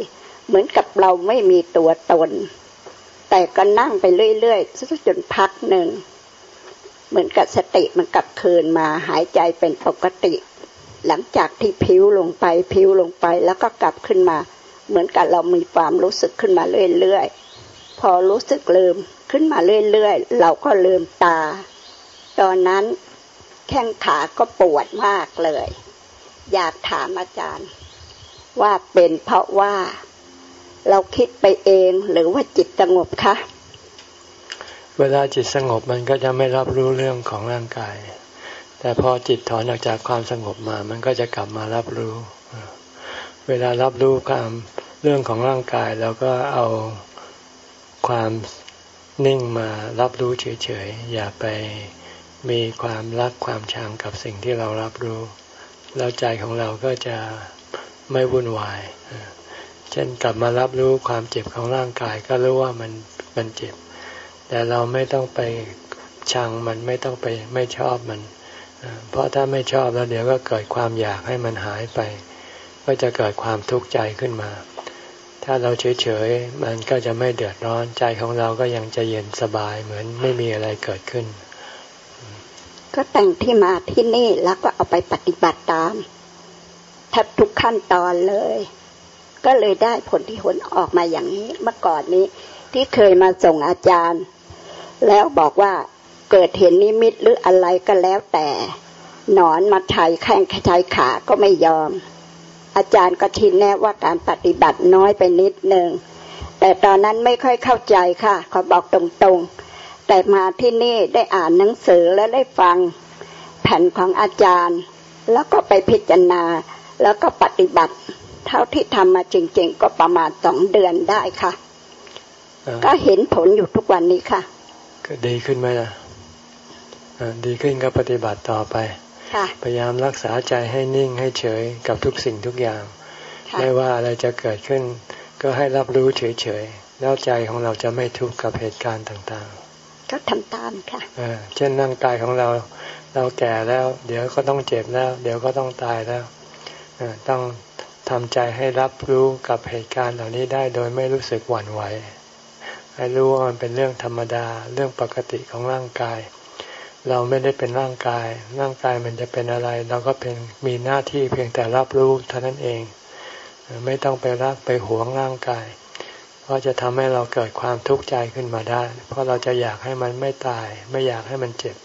เหมือนกับเราไม่มีตัวตน แต่ก็นั่งไปเรื่อยๆจนพักหนึ่งเหมือนกับสติมันกลับคืนมาหายใจเป็นปกติ หลังจากที่พิ้วลงไปพิ้วลงไปแล้วก็กลับขึ้นมา เหมือนกับเรามีความรู้สึกขึ้นมาเรื่อยๆพอรู้สึกลืม ขึ้นมาเรื่อยๆ เราก็ลืมตา ตอนนั้นแข้งขาก็ปวดมากเลย อยากถามอาจารย์ ว่าเป็นเพราะว่า เราคิดไปเองหรือว่าจิตสงบคะ เวลาจิตสงบมันก็จะไม่รับรู้เรื่องของร่างกาย แต่พอจิตถอนออกจากความสงบมา มันก็จะกลับมารับรู้ เวลารับรู้ความเรื่องของร่างกายเราก็เอาความ นิ่งมารับรู้เฉยๆ อย่าไปมีความรักความชังกับสิ่งที่เรารับรู้ แล้วใจของเราก็จะไม่วุ่นวาย เช่นกลับมารับรู้ความเจ็บของร่างกายก็รู้ว่ามันมันเจ็บ แต่เราไม่ต้องไปชังมันไม่ต้องไปไม่ชอบมัน เพราะถ้าไม่ชอบแล้วเดี๋ยวก็เกิดความอยากให้มันหายไป ก็จะเกิดความทุกข์ใจขึ้นมา ถ้าเราเฉยๆมันก็จะไม่เดือดร้อนใจของเราก็ยังจะเย็นสบายเหมือนไม่มีอะไรเกิดขึ้น ก็แต่งที่มาที่นี่แล้วก็เอาไปปฏิบัติตามแทบทุกขั้นตอนเลย ก็เลยได้ผลที่ผลออกมาอย่างนี้เมื่อก่อนนี้ ที่เคยมาส่งอาจารย์ แล้วบอกว่าเกิดเห็นนิมิตหรืออะไรก็แล้วแต่ หนอนมาใช้แข้งใช้ขาก็ไม่ยอม อาจารย์ก็ชี้แนะว่าการปฏิบัติน้อยไปนิดนึงแต่ตอนนั้นไม่ค่อยเข้าใจค่ะเขาบอกตรงๆ แต่มาที่นี่ได้อ่านหนังสือและได้ฟังแผ่นของอาจารย์ แล้วก็ไปพิจารณา แล้วก็ปฏิบัติ เท่าที่ทำมาจริงๆ ก็ประมาณสองเดือนได้ค่ะ ก็เห็นผลอยู่ทุกวันนี้ค่ะ ก็ดีขึ้นไหมล่ะดีขึ้นก็ปฏิบัติต่อไป พยายามรักษาใจให้นิ่งให้เฉยกับทุกสิ่งทุกอย่าง ไม่ว่าอะไรจะเกิดขึ้น ก็ให้รับรู้เฉยๆแล้วใจของเราจะไม่ทุกข์กับเหตุการณ์ต่างๆ ก็ทำตามค่ะเช่นร่างกายของเราเราแก่แล้ว เดี๋ยวก็ต้องเจ็บแล้ว เดี๋ยวก็ต้องตายแล้วต้องทำใจให้รับรู้กับเหตุการณ์เหล่านี้ได้โดยไม่รู้สึกหวั่นไหวให้รู้ว่ามันเป็นเรื่องธรรมดาเรื่องปกติของร่างกาย เราไม่ได้เป็นร่างกาย ร่างกายมันจะเป็นอะไร เราก็เป็นมีหน้าที่เพียงแต่รับรู้เท่านั้นเอง ไม่ต้องไปรักไปหวงร่างกายเพราะจะทำให้เราเกิดความทุกข์ใจขึ้นมาได้ เพราะเราจะอยากให้มันไม่ตาย ไม่อยากให้มันเจ็บ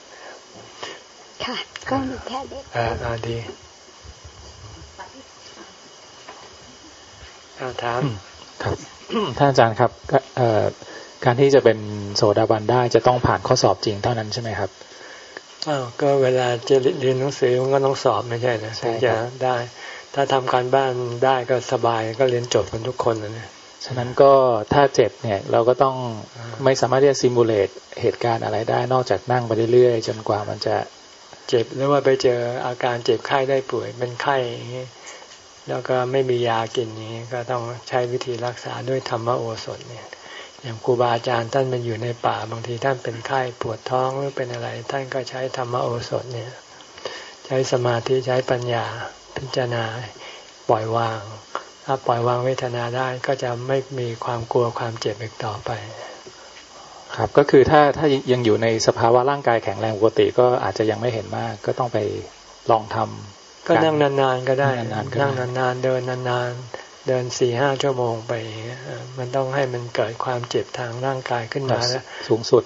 ค่ะ ก็มีแค่เด็กอ่าอ่าดีอาถามครับท่านอาจารย์ครับการที่จะเป็นโสดาบันได้จะต้องผ่านข้อสอบจริงเท่านั้นใช่ไหมครับ อ้าวก็เวลาจะเรียนหนังสือมันก็ต้องสอบไม่ใช่นะถึงจะได้ ถ้าทำการบ้านได้ก็สบายก็เรียนจบกันทุกคนนะฉะนั้นก็ถ้าเจ็บเนี่ยเราก็ต้องไม่สามารถที่จะซิมูเลตเหตุการณ์อะไรได้นอกจากนั่งไปเรื่อยๆ จนกว่ามันจะเจ็บหรือว่าไปเจออาการเจ็บไข้ได้ป่วยเป็นไข้อย่างนี้แล้วก็ไม่มียากินนี้ก็ต้องใช้วิธีรักษาด้วยธรรมโอสถเนี่ย อย่างครูบาอาจารย์ท่านมันอยู่ในป่าบางทีท่านเป็นไข้ปวดท้องหรือเป็นอะไร ท่านก็ใช้ธรรมโอสถเนี่ย ใช้สมาธิใช้ปัญญาพิจารณาปล่อยวาง ถ้าปล่อยวางเวทนาได้ก็จะไม่มีความกลัวความเจ็บอีกต่อไป ครับก็คือถ้าถ้ายังอยู่ในสภาวะร่างกายแข็งแรงปกติก็อาจจะยังไม่เห็นมาก ก็ต้องไปลองทำก็นั่งนานๆก็ได้นั่งนานๆเดินนานๆเดินสี่ห้าชั่วโมงไปมันต้องให้มันเกิดความเจ็บทางร่างกายขึ้นมาแล้วสูงสุด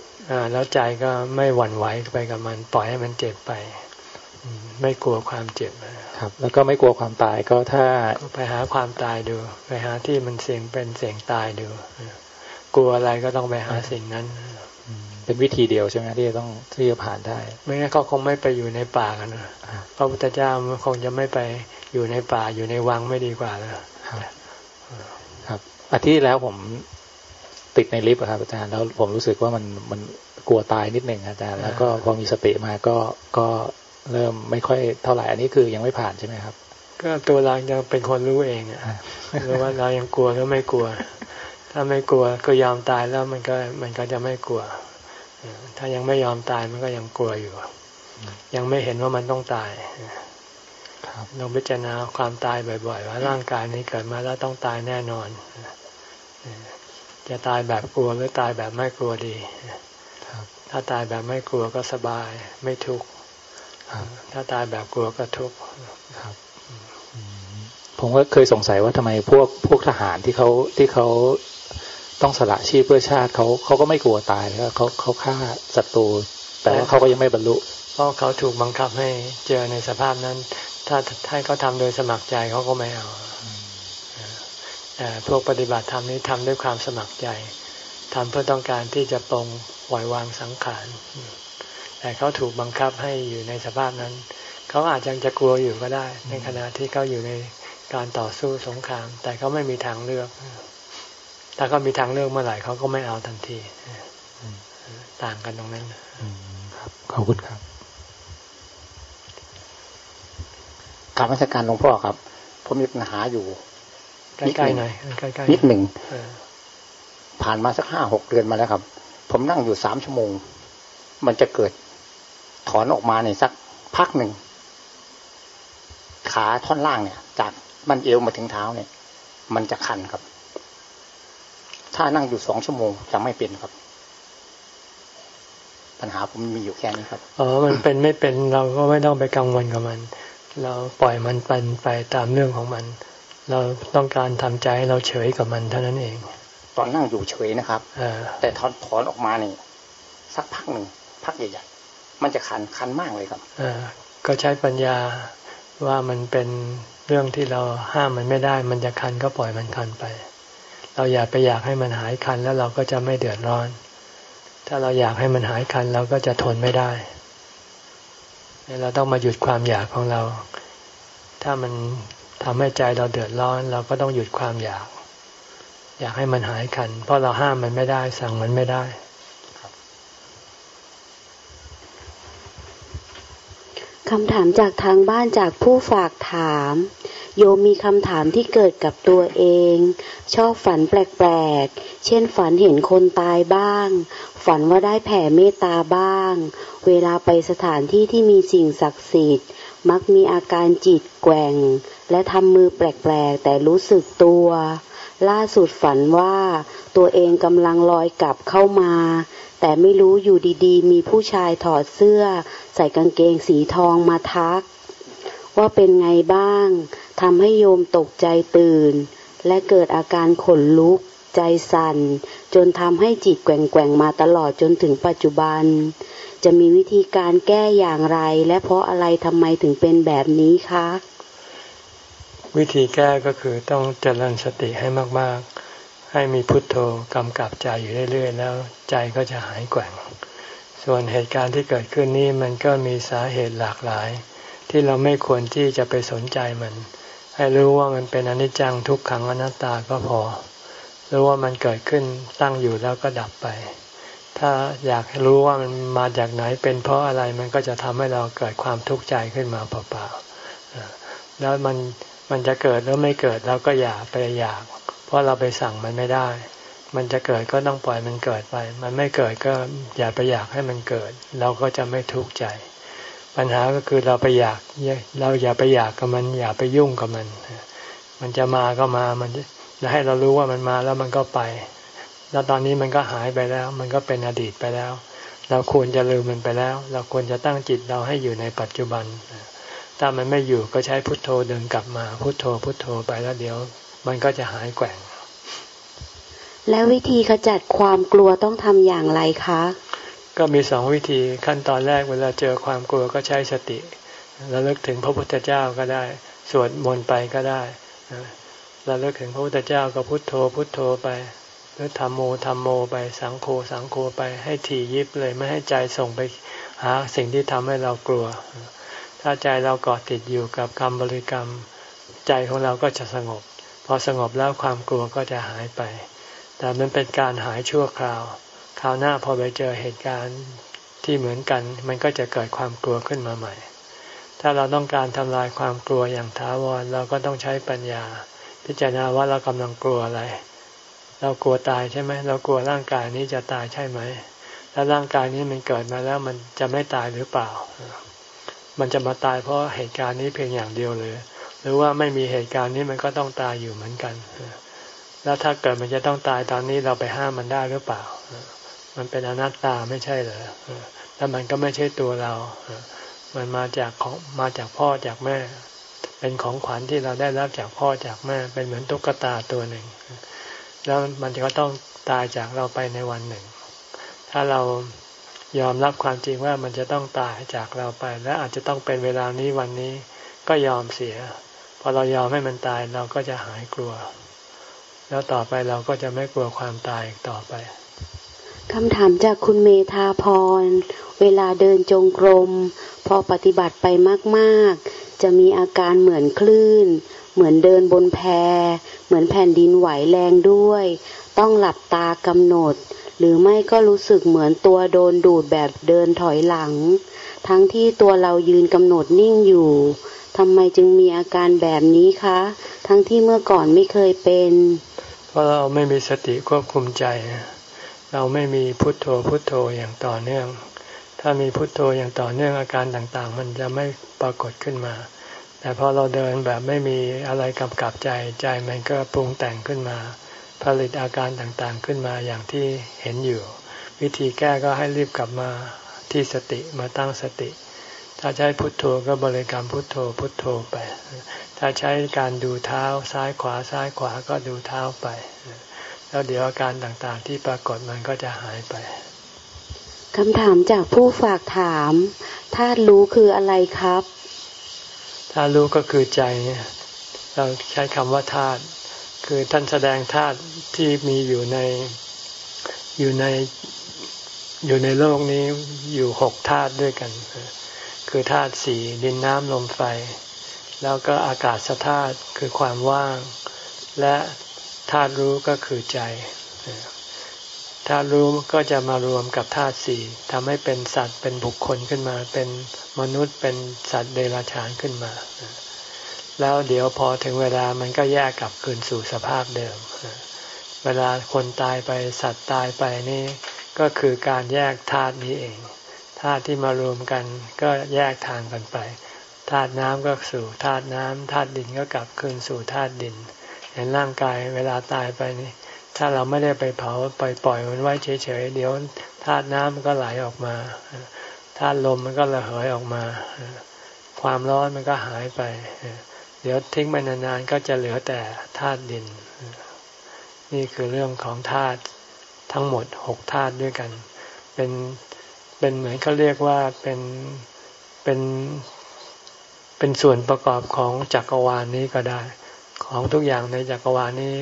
แล้วใจก็ไม่หวั่นไหวไปกับมัน ปล่อยให้มันเจ็บไป ไม่กลัวความเจ็บครับ แล้วก็ไม่กลัวความตายก็ถ้าไปหาความตายดู ไปหาที่มันเสี่ยงเป็นเสี่ยงตายดู กลัวอะไรก็ต้องไปหาสิ่งนั้นเป็นวิธีเดียวใช่ไหมที่จะต้องที่จะผ่านได้ ไม่งั้นเขาคงไม่ไปอยู่ในป่ากันนะพระพุทธเจ้าคงจะไม่ไปอยู่ในป่าอยู่ในวังไม่ดีกว่าแล้ว ครับอาทิตย์แล้วผมติดในลิฟต์ครับอาจารย์แล้วผมรู้สึกว่ามันมันกลัวตายนิดหนึ่งอาจารย์แล้วก็พอมีสติมาก็ก็เริ่มไม่ค่อยเท่าไหร่อันนี้คือยังไม่ผ่านใช่ไหมครับ ก็ตัวเรายังเป็นคนรู้เองอะรู้ว่าเรายังกลัวหรือไม่กลัว ถ้าไม่กลัวก็ยอมตายแล้วมันก็มันก็จะไม่กลัว ถ้ายังไม่ยอมตายมันก็ยังกลัวอยู่ ยังไม่เห็นว่ามันต้องตาย เราพิจารณาความตายบ่อย ๆ ว่าร่างกายนี้เกิดมาแล้วต้องตายแน่นอน จะตายแบบกลัวหรือตายแบบไม่กลัวดีถ้าตายแบบไม่กลัวก็สบายไม่ทุกข์ถ้าตายแบบกลัวก็ทุกข์ครับผมก็เคยสงสัยว่าทำไมพวกพวกทหารที่เขาที่เขาต้องสละชีพเพื่อชาติเขาเขาก็ไม่กลัวตายแล้วเขาเขาฆ่าศัตรูแต่ว่าเขาก็ยังไม่บรรลุเพราะเขาถูกบังคับให้เจอในสภาพนั้น ถ้าถ้าเขาทาโดยสมัครใจเขาก็ไม่เอาแต่พวกปฏิบัติธรรมนี้ทำด้วยความสมัครใจทำเพื่อต้องการที่จะปรงปล่อยวางสังขาร แต่เขาถูกบังคับให้อยู่ในสภาพนั้น เขาอาจจะจะกลัวอยู่ก็ได้ ในขณะที่เขาอยู่ในการต่อสู้สงคราม แต่เขาไม่มีทางเลือก ถ้าเขามีทางเลือกเมื่อไหร่เขาก็ไม่เอาทันที ต่างกันตรงนั้นครับ ขอบคุณครับ กรรมราชการหลวงพ่อครับ ผมมีปัญหาอยู่ใกล้ๆหน่อยใกล้ๆนิดหนึ่งผ่านมาสักห้าหกเดือนมาแล้วครับ ผมนั่งอยู่สามชั่วโมง มันจะเกิดถอนออกมาในสักพักหนึ่ง ขาท่อนล่างเนี่ย จากบันเอวมาถึงเท้าเนี่ย มันจะคันครับ ถ้านั่งอยู่สองชั่วโมงจะไม่เป็นครับ ปัญหาผมมีอยู่แค่นี้ครับอ๋อมันเป็นไม่เป็นเราก็ไม่ต้องไปกังวลกับมัน เราปล่อยมันเป็นไปตามเรื่องของมัน เราต้องการทำใจให้เราเฉยกับมันเท่านั้นเอง ตอนนั่งอยู่เฉยนะครับแต่ถอนถอนออกมานี่สักพักหนึ่งพักใหญ่ๆมันจะคันคันมากเลยครับอก็ใช้ปัญญาว่ามันเป็นเรื่องที่เราห้ามมันไม่ได้ มันจะคันก็ปล่อยมันคันไป เราอยากไปอยากให้มันหายคันแล้วเราก็จะไม่เดือดร้อน ถ้าเราอยากให้มันหายคันเราก็จะทนไม่ได้ เราต้องมาหยุดความอยากของเรา ถ้ามันทำให้ใจเราเดือดร้อน เราก็ต้องหยุดความอยาก อยากให้มันหายคัน เพราะเราห้ามมันไม่ได้ สั่งมันไม่ได้คำถามจากทางบ้านจากผู้ฝากถาม โยมมีคำถามที่เกิดกับตัวเอง ชอบฝันแปลกๆ เช่นฝันเห็นคนตายบ้าง ฝันว่าได้แผ่เมตตาบ้าง เวลาไปสถานที่ที่มีสิ่งศักดิ์สิทธิ์ มักมีอาการจิตแกว่ง และทำมือแปลกๆ แต่รู้สึกตัว ล่าสุดฝันว่าตัวเองกำลังลอยกลับเข้ามา แต่ไม่รู้อยู่ดีๆ มีผู้ชายถอดเสื้อ ใส่กางเกงสีทองมาทัก ว่าเป็นไงบ้าง ทำให้โยมตกใจตื่น และเกิดอาการขนลุก ใจสั่น จนทำให้จิตแกว่งๆมาตลอดจนถึงปัจจุบัน จะมีวิธีการแก้อย่างไร และเพราะอะไรทำไมถึงเป็นแบบนี้คะ วิธีแก้ก็คือต้องเจริญสติให้มากๆ ให้มีพุทโธกำกับใจอยู่เรื่อยๆ แล้วใจก็จะหายแกว่ง ส่วนเหตุการณ์ที่เกิดขึ้นนี้มันก็มีสาเหตุหลากหลาย ที่เราไม่ควรที่จะไปสนใจมัน ให้รู้ว่ามันเป็นอนิจจังทุกขังอนัตตาก็พอ รู้ว่ามันเกิดขึ้นตั้งอยู่แล้วก็ดับไป ถ้าอยากรู้ว่ามันมาจากไหนเป็นเพราะอะไรมันก็จะทำให้เราเกิดความทุกข์ใจขึ้นมาเปล่าๆแล้วมันมันจะเกิดหรือไม่เกิดเราก็อย่าไปอยาก เพราะเราไปสั่งมันไม่ได้ มันจะเกิดก็ต้องปล่อยมันเกิดไป มันไม่เกิดก็อย่าไปอยากให้มันเกิด เราก็จะไม่ทุกข์ใจ ปัญหาก็คือเราไปอยาก เราอย่าไปอยากกับมัน อย่าไปยุ่งกับมัน มันจะมาก็มา มันจะให้เรารู้ว่ามันมาแล้วมันก็ไป แล้วตอนนี้มันก็หายไปแล้ว มันก็เป็นอดีตไปแล้ว เราควรจะลืมมันไปแล้ว เราควรจะตั้งจิตเราให้อยู่ในปัจจุบัน ถ้ามันไม่อยู่ก็ใช้พุทโธเดินกลับมา พุทโธ พุทโธไปแล้วเดี๋ยว มันก็จะหายแกว่ง แล้ววิธีขจัดความกลัวต้องทำอย่างไรคะ ก็มีสองวิธีขั้นตอนแรกเวลาเจอความกลัวก็ใช้สติระลึกถึงพระพุทธเจ้าก็ได้ สวดมนต์ไปก็ได้ระลึกถึงพระพุทธเจ้าก็พุทโธ พุทโธไปหรือทำโมทำโมไปสังโฆสังโฆไปให้ถี่ยิบเลยไม่ให้ใจส่งไปหาสิ่งที่ทำให้เรากลัว ถ้าใจเราเกาะติดอยู่กับกรรมบริกรรม ใจของเราก็จะสงบ พอสงบแล้วความกลัวก็จะหายไป แต่มันเป็นการหายชั่วคราว ราวหน้าพอไปเจอเหตุการณ์ที่เหมือนกัน มันก็จะเกิดความกลัวขึ้นมาใหม่ ถ้าเราต้องการทำลายความกลัวอย่างท้าวรเราก็ต้องใช้ปัญญา พิจารณาว่าเรากำลังกลัวอะไร เรากลัวตายใช่ไหมเรากลัวร่างกายนี้จะตายใช่ไหมแล้วร่างกายนี้มันเกิดมาแล้วมันจะไม่ตายหรือเปล่า มันจะมาตายเพราะเหตุการณ์นี้เพียงอย่างเดียวเลย หรือว่าไม่มีเหตุการณ์นี้มันก็ต้องตายอยู่เหมือนกัน แล้วถ้าเกิดมันจะต้องตายตอนนี้เราไปห้ามมันได้หรือเปล่า มันเป็นอนัตตาไม่ใช่เหรอแล้วมันก็ไม่ใช่ตัวเรา มันมาจากของมาจากพ่อจากแม่ เป็นของขวัญที่เราได้รับจากพ่อจากแม่ เป็นเหมือนตุ๊กตาตัวหนึ่ง แล้วมันก็ต้องตายจากเราไปในวันหนึ่ง ถ้าเรายอมรับความจริงว่ามันจะต้องตายจากเราไป และอาจจะต้องเป็นเวลานี้วันนี้ก็ยอมเสีย พอเรายอมให้มันตายเราก็จะหายกลัว แล้วต่อไปเราก็จะไม่กลัวความตายอีกต่อไป คำถามจากคุณเมธาพร เวลาเดินจงกรม พอปฏิบัติไปมากๆ จะมีอาการเหมือนคลื่น เหมือนเดินบนแพ เหมือนแผ่นดินไหวแรงด้วย ต้องหลับตากำหนด หรือไม่ก็รู้สึกเหมือนตัวโดนดูดแบบเดินถอยหลัง ทั้งที่ตัวเรายืนกำหนดนิ่งอยู่ทำไมจึงมีอาการแบบนี้คะ ทั้งที่เมื่อก่อนไม่เคยเป็น เพราะเราไม่มีสติควบคุมใจ เราไม่มีพุทโธพุทโธอย่างต่อเนื่อง ถ้ามีพุทโธอย่างต่อเนื่องอาการต่างๆ มันจะไม่ปรากฏขึ้นมา แต่พอเราเดินแบบไม่มีอะไรกำกับใจใจมันก็ปรุงแต่งขึ้นมา ผลิตอาการต่างๆขึ้นมาอย่างที่เห็นอยู่ วิธีแก้ก็ให้รีบกลับมาที่สติมาตั้งสติ ถ้าใช้พุทโธก็บริกรรมพุทโธพุทโธไป ถ้าใช้การดูเท้าซ้ายขวาซ้ายขวาก็ดูเท้าไป แล้วเดี๋ยวอาการต่างๆ ที่ปรากฏมันก็จะหายไปคำถามจากผู้ฝากถามธาตุรู้คืออะไรครับธาตุรู้ก็คือใจเราใช้คำว่าธาตุคือท่านแสดงธาตุที่มีอยู่ในอยู่ในอยู่ในโลกนี้อยู่หกธาตุด้วยกัน คือธาตุสี่ดินน้ำลมไฟ แล้วก็อากาศธาตุคือความว่าง และ ธาตุรู้ก็คือใจธาตุรู้ก็จะมารวมกับธาตุสี่ทำให้เป็นสัตว์เป็นบุคคลขึ้นมา เป็นมนุษย์เป็นสัตว์เดรัจฉานขึ้นมา แล้วเดี๋ยวพอถึงเวลามันก็แยกกลับคืนสู่สภาพเดิม เวลาคนตายไปสัตว์ตายไปนี่ก็คือการแยกธาตุนี้เองธาตุที่มารวมกันก็แยกทางกันไปธาตุน้ำก็สู่ธาตุน้ำธาตุดินก็กลับคืนสู่ธาตุดิน เห็นร่างกายเวลาตายไปนี่ถ้าเราไม่ได้ไปเผาไปปล่อยมันไว้เฉยๆเดี๋ยวธาตุน้ำมันก็ไหลออกมาธาตุลมมันก็ระเหยออกมา ความร้อนมันก็หายไป เดี๋ยวทิ้งไปนานๆก็จะเหลือแต่ธาตุดิน นี่คือเรื่องของธาตุทั้งหมดหกธาตุด้วยกัน เป็นเป็นเหมือนเขาเรียกว่าเป็นเป็นเป็นส่วนประกอบของจักรวาลนี้ก็ได้ ของทุกอย่างในจักรวาลนี้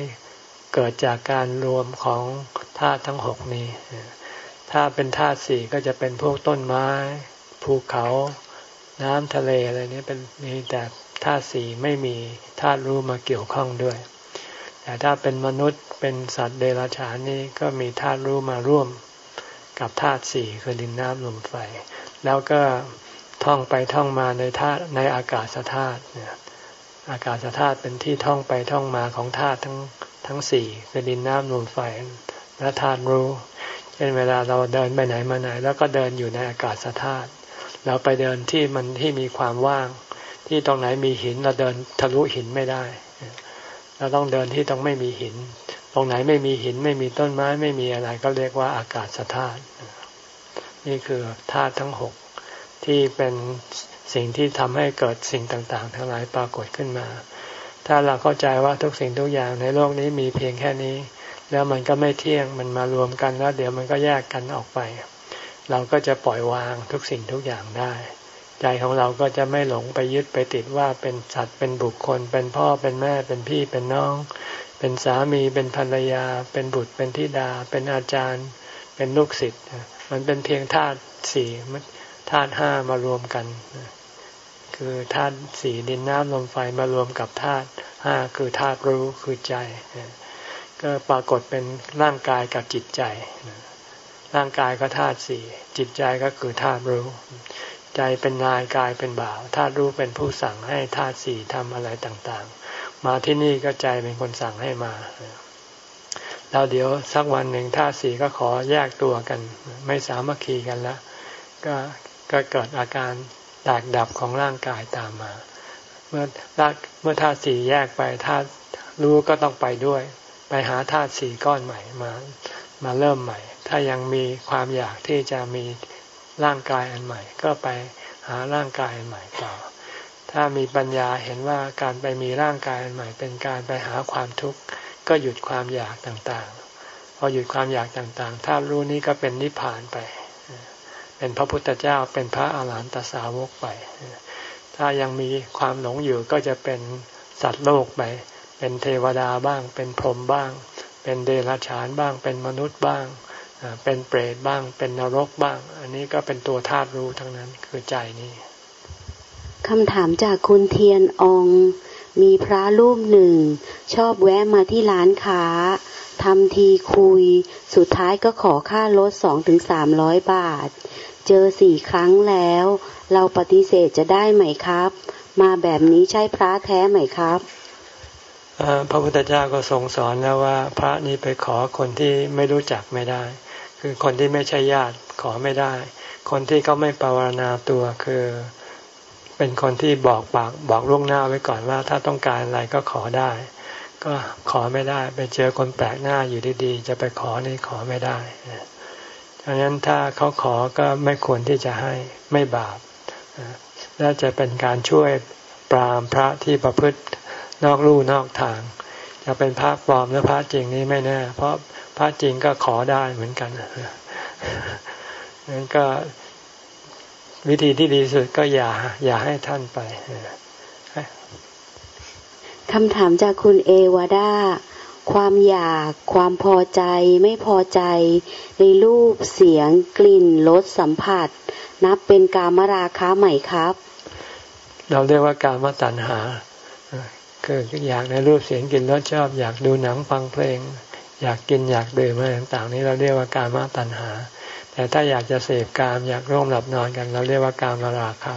เกิดจากการรวมของธาตุทั้งหกนี้ ถ้าเป็นธาตุสี่ก็จะเป็นพวกต้นไม้ ภูเขา น้ำทะเลอะไรนี้เป็นมีแต่ธาตุสี่ไม่มีธาตุรู้มาเกี่ยวข้องด้วย แต่ถ้าเป็นมนุษย์เป็นสัตว์เดรัจฉานนี้ก็มีธาตุรู้มาร่วมกับธาตุสี่คือดินน้ำลมไฟ แล้วก็ท่องไปท่องมาในธาตุในอากาศธาตุเนี่ย อากาศธาตุเป็นที่ท่องไปท่องมาของธาตุทั้งทั้งสี่คือดินน้ำลมไฟและธาตุรู้ เช่นเวลาเราเดินไปไหนมาไหน แล้วก็เดินอยู่ในอากาศธาตุเราไปเดินที่มันที่มีความว่าง ที่ตรงไหนมีหินเราเดินทะลุหินไม่ได้ เราต้องเดินที่ต้องไม่มีหิน ตรงไหนไม่มีหินไม่มีต้นไม้ไม่มีอะไร ก็เรียกว่าอากาศธาตุนี่คือธาตุทั้งหกที่เป็น สิ่งที่ทำให้เกิดสิ่งต่างๆ ทั้งหลายปรากฏขึ้นมา ถ้าเราเข้าใจว่าทุกสิ่งทุกอย่างในโลกนี้มีเพียงแค่นี้ แล้วมันก็ไม่เที่ยงมันมารวมกันแล้ว เดี๋ยวมันก็แยกกันออกไป เราก็จะปล่อยวางทุกสิ่งทุกอย่างได้ ใจของเราก็จะไม่หลงไปยึดไปติดว่าเป็นสัตว์เป็นบุคคล เป็นพ่อเป็นแม่เป็นพี่เป็นน้อง เป็นสามีเป็นภรรยา เป็นบุตรเป็นธิดา เป็นอาจารย์ เป็นลูกศิษย์มันเป็นเพียงธาตุสี่ ธาตุห้ามารวมกัน คือธาตุสี่ดินน้ำลมไฟมารวมกับธาตุห้าคือธาตุรู้คือใจ ก็ปรากฏเป็นร่างกายกับจิตใจ ร่างกายก็ธาตุสี่จิตใจก็คือธาตุรู้ ใจเป็นนายกายเป็นบ่าวธาตุรู้เป็นผู้สั่งให้ธาตุสี่ทำอะไรต่างๆ มาที่นี่ก็ใจเป็นคนสั่งให้มาแล้วเดี๋ยวสักวันหนึ่งธาตุสี่ก็ขอแยกตัวกัน ไม่สามัคคีกันแล้วก็ ก็เกิดอาการแตกดับของร่างกายตามมา เมื่อเมื่อธาตุสี่แยกไปธาตุรู้ก็ต้องไปด้วย ไปหาธาตุสี่ก้อนใหม่มามาเริ่มใหม่ ถ้ายังมีความอยากที่จะมีร่างกายอันใหม่ ก็ไปหาร่างกายอันใหม่ต่อ ถ้ามีปัญญาเห็นว่าการไปมีร่างกายอันใหม่ เป็นการไปหาความทุกข์ก็หยุดความอยากต่างๆ พอหยุดความอยากต่างๆถ้ารู้นี้ก็เป็นนิพพานไป เป็นพระพุทธเจ้าเป็นพระอาหารหันตสาวกไป ถ้ายังมีความหลงอยู่ก็จะเป็นสัตว์โลกไป เป็นเทวดาบ้าง เป็นพรหมบ้าง เป็นเดรัจฉานบ้าง เป็นมนุษย์บ้าง เป็นเปรตบ้าง เป็นนรกบ้าง อันนี้ก็เป็นตัวธาตุรู้ทั้งนั้นคือใจนี้คำถามจากคุณเทียนอง มีพระรูปหนึ่ง ชอบแวะมาที่ร้านค้า ทำทีคุย สุดท้ายก็ขอค่ารถสองถึงสามร้อยบาท เจอสี่ครั้งแล้ว เราปฏิเสธจะได้ไหมครับ มาแบบนี้ใช่พระแท้ไหมครับพระพุทธเจ้าก็ทรงสอนแล้วว่า พระนี้ไปขอคนที่ไม่รู้จักไม่ได้ คือคนที่ไม่ใช่ญาติขอไม่ได้ คนที่เขาไม่ปรารณาตัวคือ เป็นคนที่บอกปากบอกล่วงหน้าไว้ก่อนว่า ถ้าต้องการอะไรก็ขอได้ ก็ขอไม่ได้ ไปเจอคนแปลกหน้าอยู่ดีๆ จะไปขอนี่ขอไม่ได้ดังนั้นถ้าเขาขอก็ไม่ควรที่จะให้ไม่บาปและจะเป็นการช่วยปรามพระที่ประพฤตินอกลู่นอกทาง จะเป็นพระปลอมหรือพระจริงนี้ไม่แน่ เพราะพระจริงก็ขอได้เหมือนกันนั้นก็วิธีที่ดีสุดก็อย่าอย่าให้ท่านไป คำถามจากคุณเอวาดาความอยาก ความพอใจ ไม่พอใจ ในรูป เสียง กลิ่น รส สัมผัส นับเป็นกามราคะไหม่ครับ เราเรียกว่าการมตัณหา คืออยากในรูป เสียง กลิ่น รส ชอบ อยากดูหนัง ฟังเพลง อยากกิน อยากดื่มอะไรต่างๆ นี้เราเรียกว่าการมตัณหา แต่ถ้าอยากจะเสพกาม อยากร่วมหลับนอนกัน เราเรียกว่าการมราคะ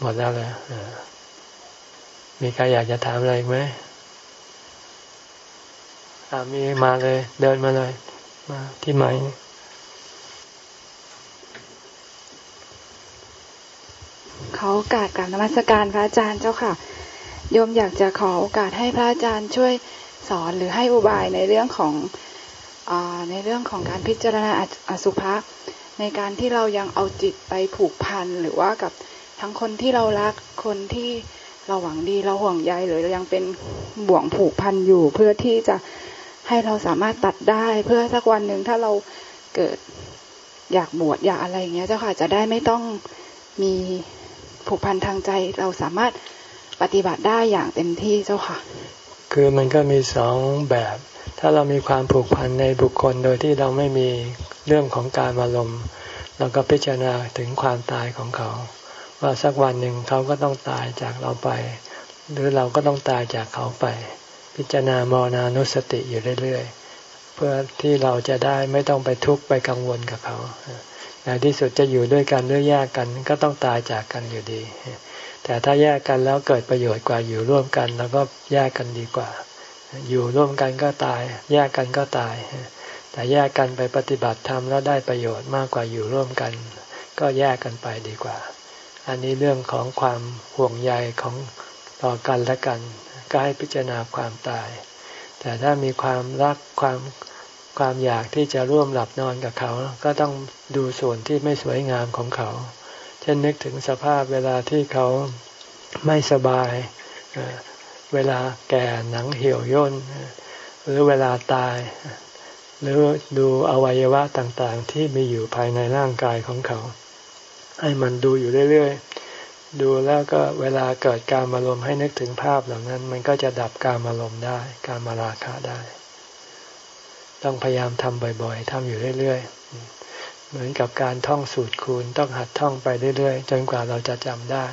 หมดแล้วเลย มีใครอยากจะถามอะไรไหมมีมาเลย เดินมาเลย มาที่ไหมเขาอกาสกับนมัสการพระอาจารย์เจ้าค่ะโยมอยากจะขอโอกาสให้พระอาจารย์ช่วยสอนหรือให้อุบายในเรื่องของอในเรื่องของการพิจารณาอสุภะในการที่เรายังเอาจิตไปผูกพันหรือว่ากับทั้งคนที่เรารักคนที่ เราหวังดีเราห่วงใยหรือเรายังเป็นบ่วงผูกพันอยู่ เพื่อที่จะให้เราสามารถตัดได้เพื่อสักวันหนึ่งถ้าเราเกิดอยากบวชอยากอะไรอย่างเงี้ยเจ้าค่ะจะได้ไม่ต้องมีผูกพันทางใจ เราสามารถปฏิบัติได้อย่างเต็มที่เจ้าค่ะ คือมันก็มีสองแบบ ถ้าเรามีความผูกพันในบุคคลโดยที่เราไม่มีเรื่องของการอารมณ์เราก็พิจารณาถึงความตายของเขา ว่าสักวันหนึ่งเขาก็ต้องตายจากเราไป หรือเราก็ต้องตายจากเขาไป พิจารณามรณานุสติอยู่เรื่อยๆ เพื่อที่เราจะได้ไม่ต้องไปทุกข์ไปกังวลกับเขาในที่สุดจะอยู่ด้วยกันหรือแยกกันก็ต้องตายจากกันอยู่ดี แต่ถ้าแยกกันแล้วเกิดประโยชน์กว่าอยู่ร่วมกัน แล้วก็แยกกันดีกว่า อยู่ร่วมกันก็ตาย แยกกันก็ตาย แต่แยกกันไปปฏิบัติธรรมแล้วได้ประโยชน์มากกว่าอยู่ร่วมกัน ก็แยกกันไปดีกว่า อันนี้เรื่องของความห่วงใยของต่อกันและกัน ก็ให้พิจารณาความตาย แต่ถ้ามีความรักความความอยากที่จะร่วมหลับนอนกับเขา ก็ต้องดูส่วนที่ไม่สวยงามของเขา เช่นนึกถึงสภาพเวลาที่เขาไม่สบาย เวลาแก่หนังเหี่ยวย่น หรือเวลาตาย หรือดูอวัยวะต่างๆ ที่มีอยู่ภายในร่างกายของเขา ให้มันดูอยู่เรื่อยๆ ดูแล้วก็เวลาเกิดการอารมณ์ให้นึกถึงภาพเหล่านั้น มันก็จะดับการอารมณ์ได้ การมาราคะได้ ต้องพยายามทำบ่อยๆทำอยู่เรื่อยๆ เหมือนกับการท่องสูตรคูณ ต้องหัดท่องไปเรื่อยๆ จนกว่าเราจะจำได้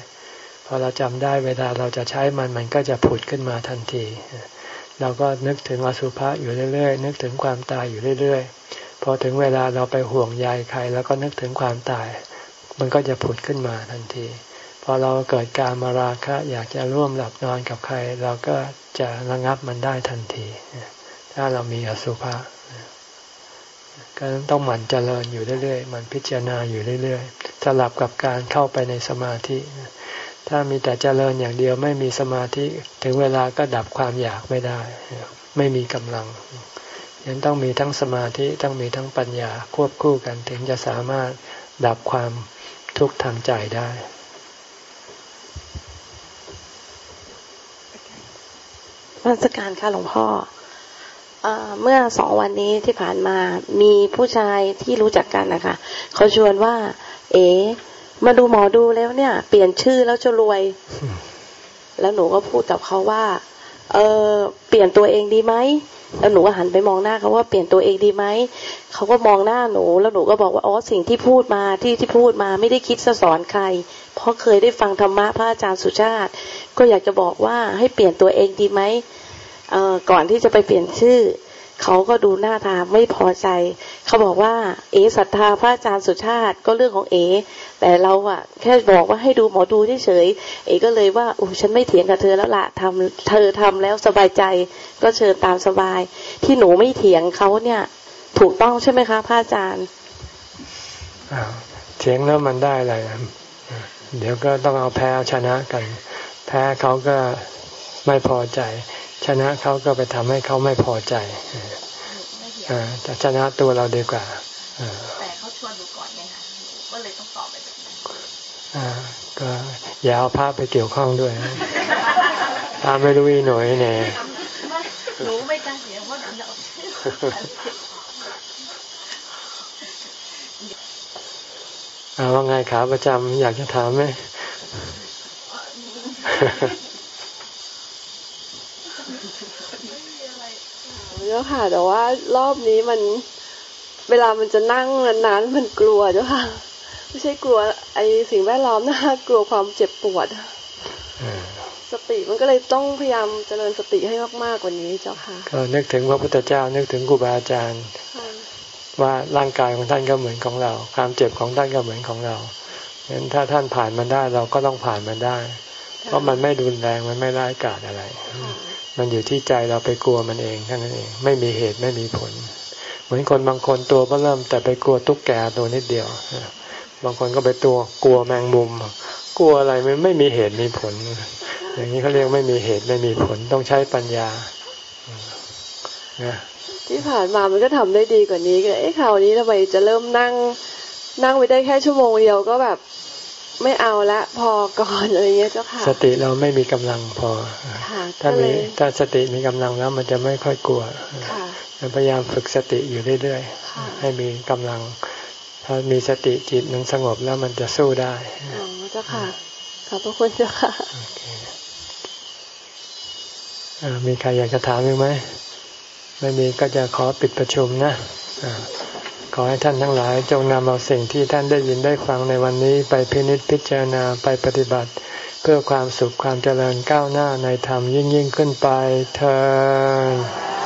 พอเราจำได้เวลาเราจะใช้มันมันก็จะผุดขึ้นมาทันทีเราก็นึกถึงอสุภะอยู่เรื่อยๆ นึกถึงความตายอยู่เรื่อยๆ พอถึงเวลาเราไปห่วงใยใคร แล้วก็นึกถึงความตาย มันก็จะผุดขึ้นมาทันที พอเราเกิดการมาราคะ อยากจะร่วมหลับนอนกับใคร เราก็จะระงับมันได้ทันที ถ้าเรามีอสุภะก็ต้องหมั่นเจริญอยู่เรื่อยๆ มันพิจารณาอยู่เรื่อยๆ สลับกับการเข้าไปในสมาธิ ถ้ามีแต่เจริญอย่างเดียวไม่มีสมาธิ ถึงเวลาก็ดับความอยากไม่ได้ ไม่มีกำลังยังต้องมีทั้งสมาธิ ต้องมีทั้งปัญญาควบคู่กันถึงจะสามารถดับความ ทุกข์ทางใจได้ราชการค่ะหลวงพ่ออเมื่อสองวันนี้ที่ผ่านมามีผู้ชายที่รู้จักกันนะคะเขาชวนว่า เอ๋มาดูหมอดูแล้วเนี่ย เปลี่ยนชื่อแล้วจะรวย แล้วหนูก็พูดกับเขาว่า เออเปลี่ยนตัวเองดีไหม แล้วหนูก็หันไปมองหน้าเขาว่าเปลี่ยนตัวเองดีไหมเขาก็มองหน้าหนู แล้วหนูก็บอกว่าอ๋อสิ่งที่พูดมาที่ที่พูดมาไม่ได้คิดจะสอนใคร เพราะเคยได้ฟังธรรมะพระอาจารย์สุชาติ ก็อยากจะบอกว่าให้เปลี่ยนตัวเองดีไหมเออก่อนที่จะไปเปลี่ยนชื่อเขาก็ดูหน้าทาไม่พอใจ เขาบอกว่า เอศรัทธาพระอาจารย์สุชาติก็เรื่องของเอ แต่เราอะแค่บอกว่าให้ดูหมอดูเฉยเอก็เลยว่าโอ้ฉันไม่เถียงกับเธอแล้วละทำเธอทำแล้วสบายใจ ก็เชิญตามสบาย ที่หนูไม่เถียงเขาเนี่ย ถูกต้องใช่ไหมคะพระอาจารย์เถียงแล้วมันได้อะไรเดี๋ยวก็ต้องเอาแพ้ชนะกัน แพ้เขาก็ไม่พอใจ ชนะเขาก็ไปทำให้เขาไม่พอใจ จะชนะตัวเราดีกว่าแต่เขาชวนดูก่อนไงคะก็เลยต้องตอบไปแบบนั้นก็อย่าเอาภาพไปเกี่ยวข้องด้วยตามไม่รู้อีหน่อยเนี่ยหนูไม่กล้าเสียเพราะหนูเอาว่าไงขาประจำอยากจะถามไหม เจ้าค่ะ แต่ว่ารอบนี้มันเวลามันจะนั่งนานๆมันกลัวเจ้าค่ะ ไม่ใช่กลัว ไอสิ่งแวดล้อมนะกลัวความเจ็บปวดสติมันก็เลยต้องพยายามเจริญสติให้มากๆกว่านี้เจ้าค่ะก็นึกถึงพระพุทธเจ้านึกถึงครูบาอาจารย์ ว่าร่างกายของท่านก็เหมือนของเรา ความเจ็บของท่านก็เหมือนของเราฉะนั้นถ้าท่านผ่านมันได้เราก็ต้องผ่านมันได้ เพราะมันไม่รุนแรงมันไม่ร้ายกาจอะไร มันอยู่ที่ใจเราไปกลัวมันเองแค่นั้นเอง ไม่มีเหตุไม่มีผล เหมือนคนบางคนตัวก็เริ่มแต่ไปกลัวตุ๊กแกตัวนิดเดียวบางคนก็ไปตัวกลัวแมงมุม กลัวอะไรมันไม่มีเหตุมีผล อย่างนี้เขาเรียกไม่มีเหตุไม่มีผลต้องใช้ปัญญาที่ผ่านมามันก็ทำได้ดีกว่านี้ก็เอ๊ะคราวนี้ทำไมจะเริ่มนั่งนั่งไปได้แค่ชั่วโมงเดียวก็แบบ ไม่เอาละพอก่อนอะไรเงี้ยเจ้าค่ะ สติเราไม่มีกำลังพอถ้ามีถ้าสติมีกำลังแล้วมันจะไม่ค่อยกลัวพยายามฝึกสติอยู่เรื่อยๆให้มีกำลัง ถ้ามีสติจิตมันสงบแล้วมันจะสู้ได้อ๋อเจ้าค่ะขอบพระคุณเจ้าค่ะมีใครอยากจะถามไหมไม่มีก็จะขอปิดประชุมนะข อให้ท่านทั้งหลาย จงนำเอาสิ่งที่ท่านได้ยินได้ฟังในวันนี้ไปพินิจพิจารณาไปปฏิบัติ เพื่อความสุขความเจริญก้าวหน้าในธรรมยิ่งยิ่งขึ้นไปเธอ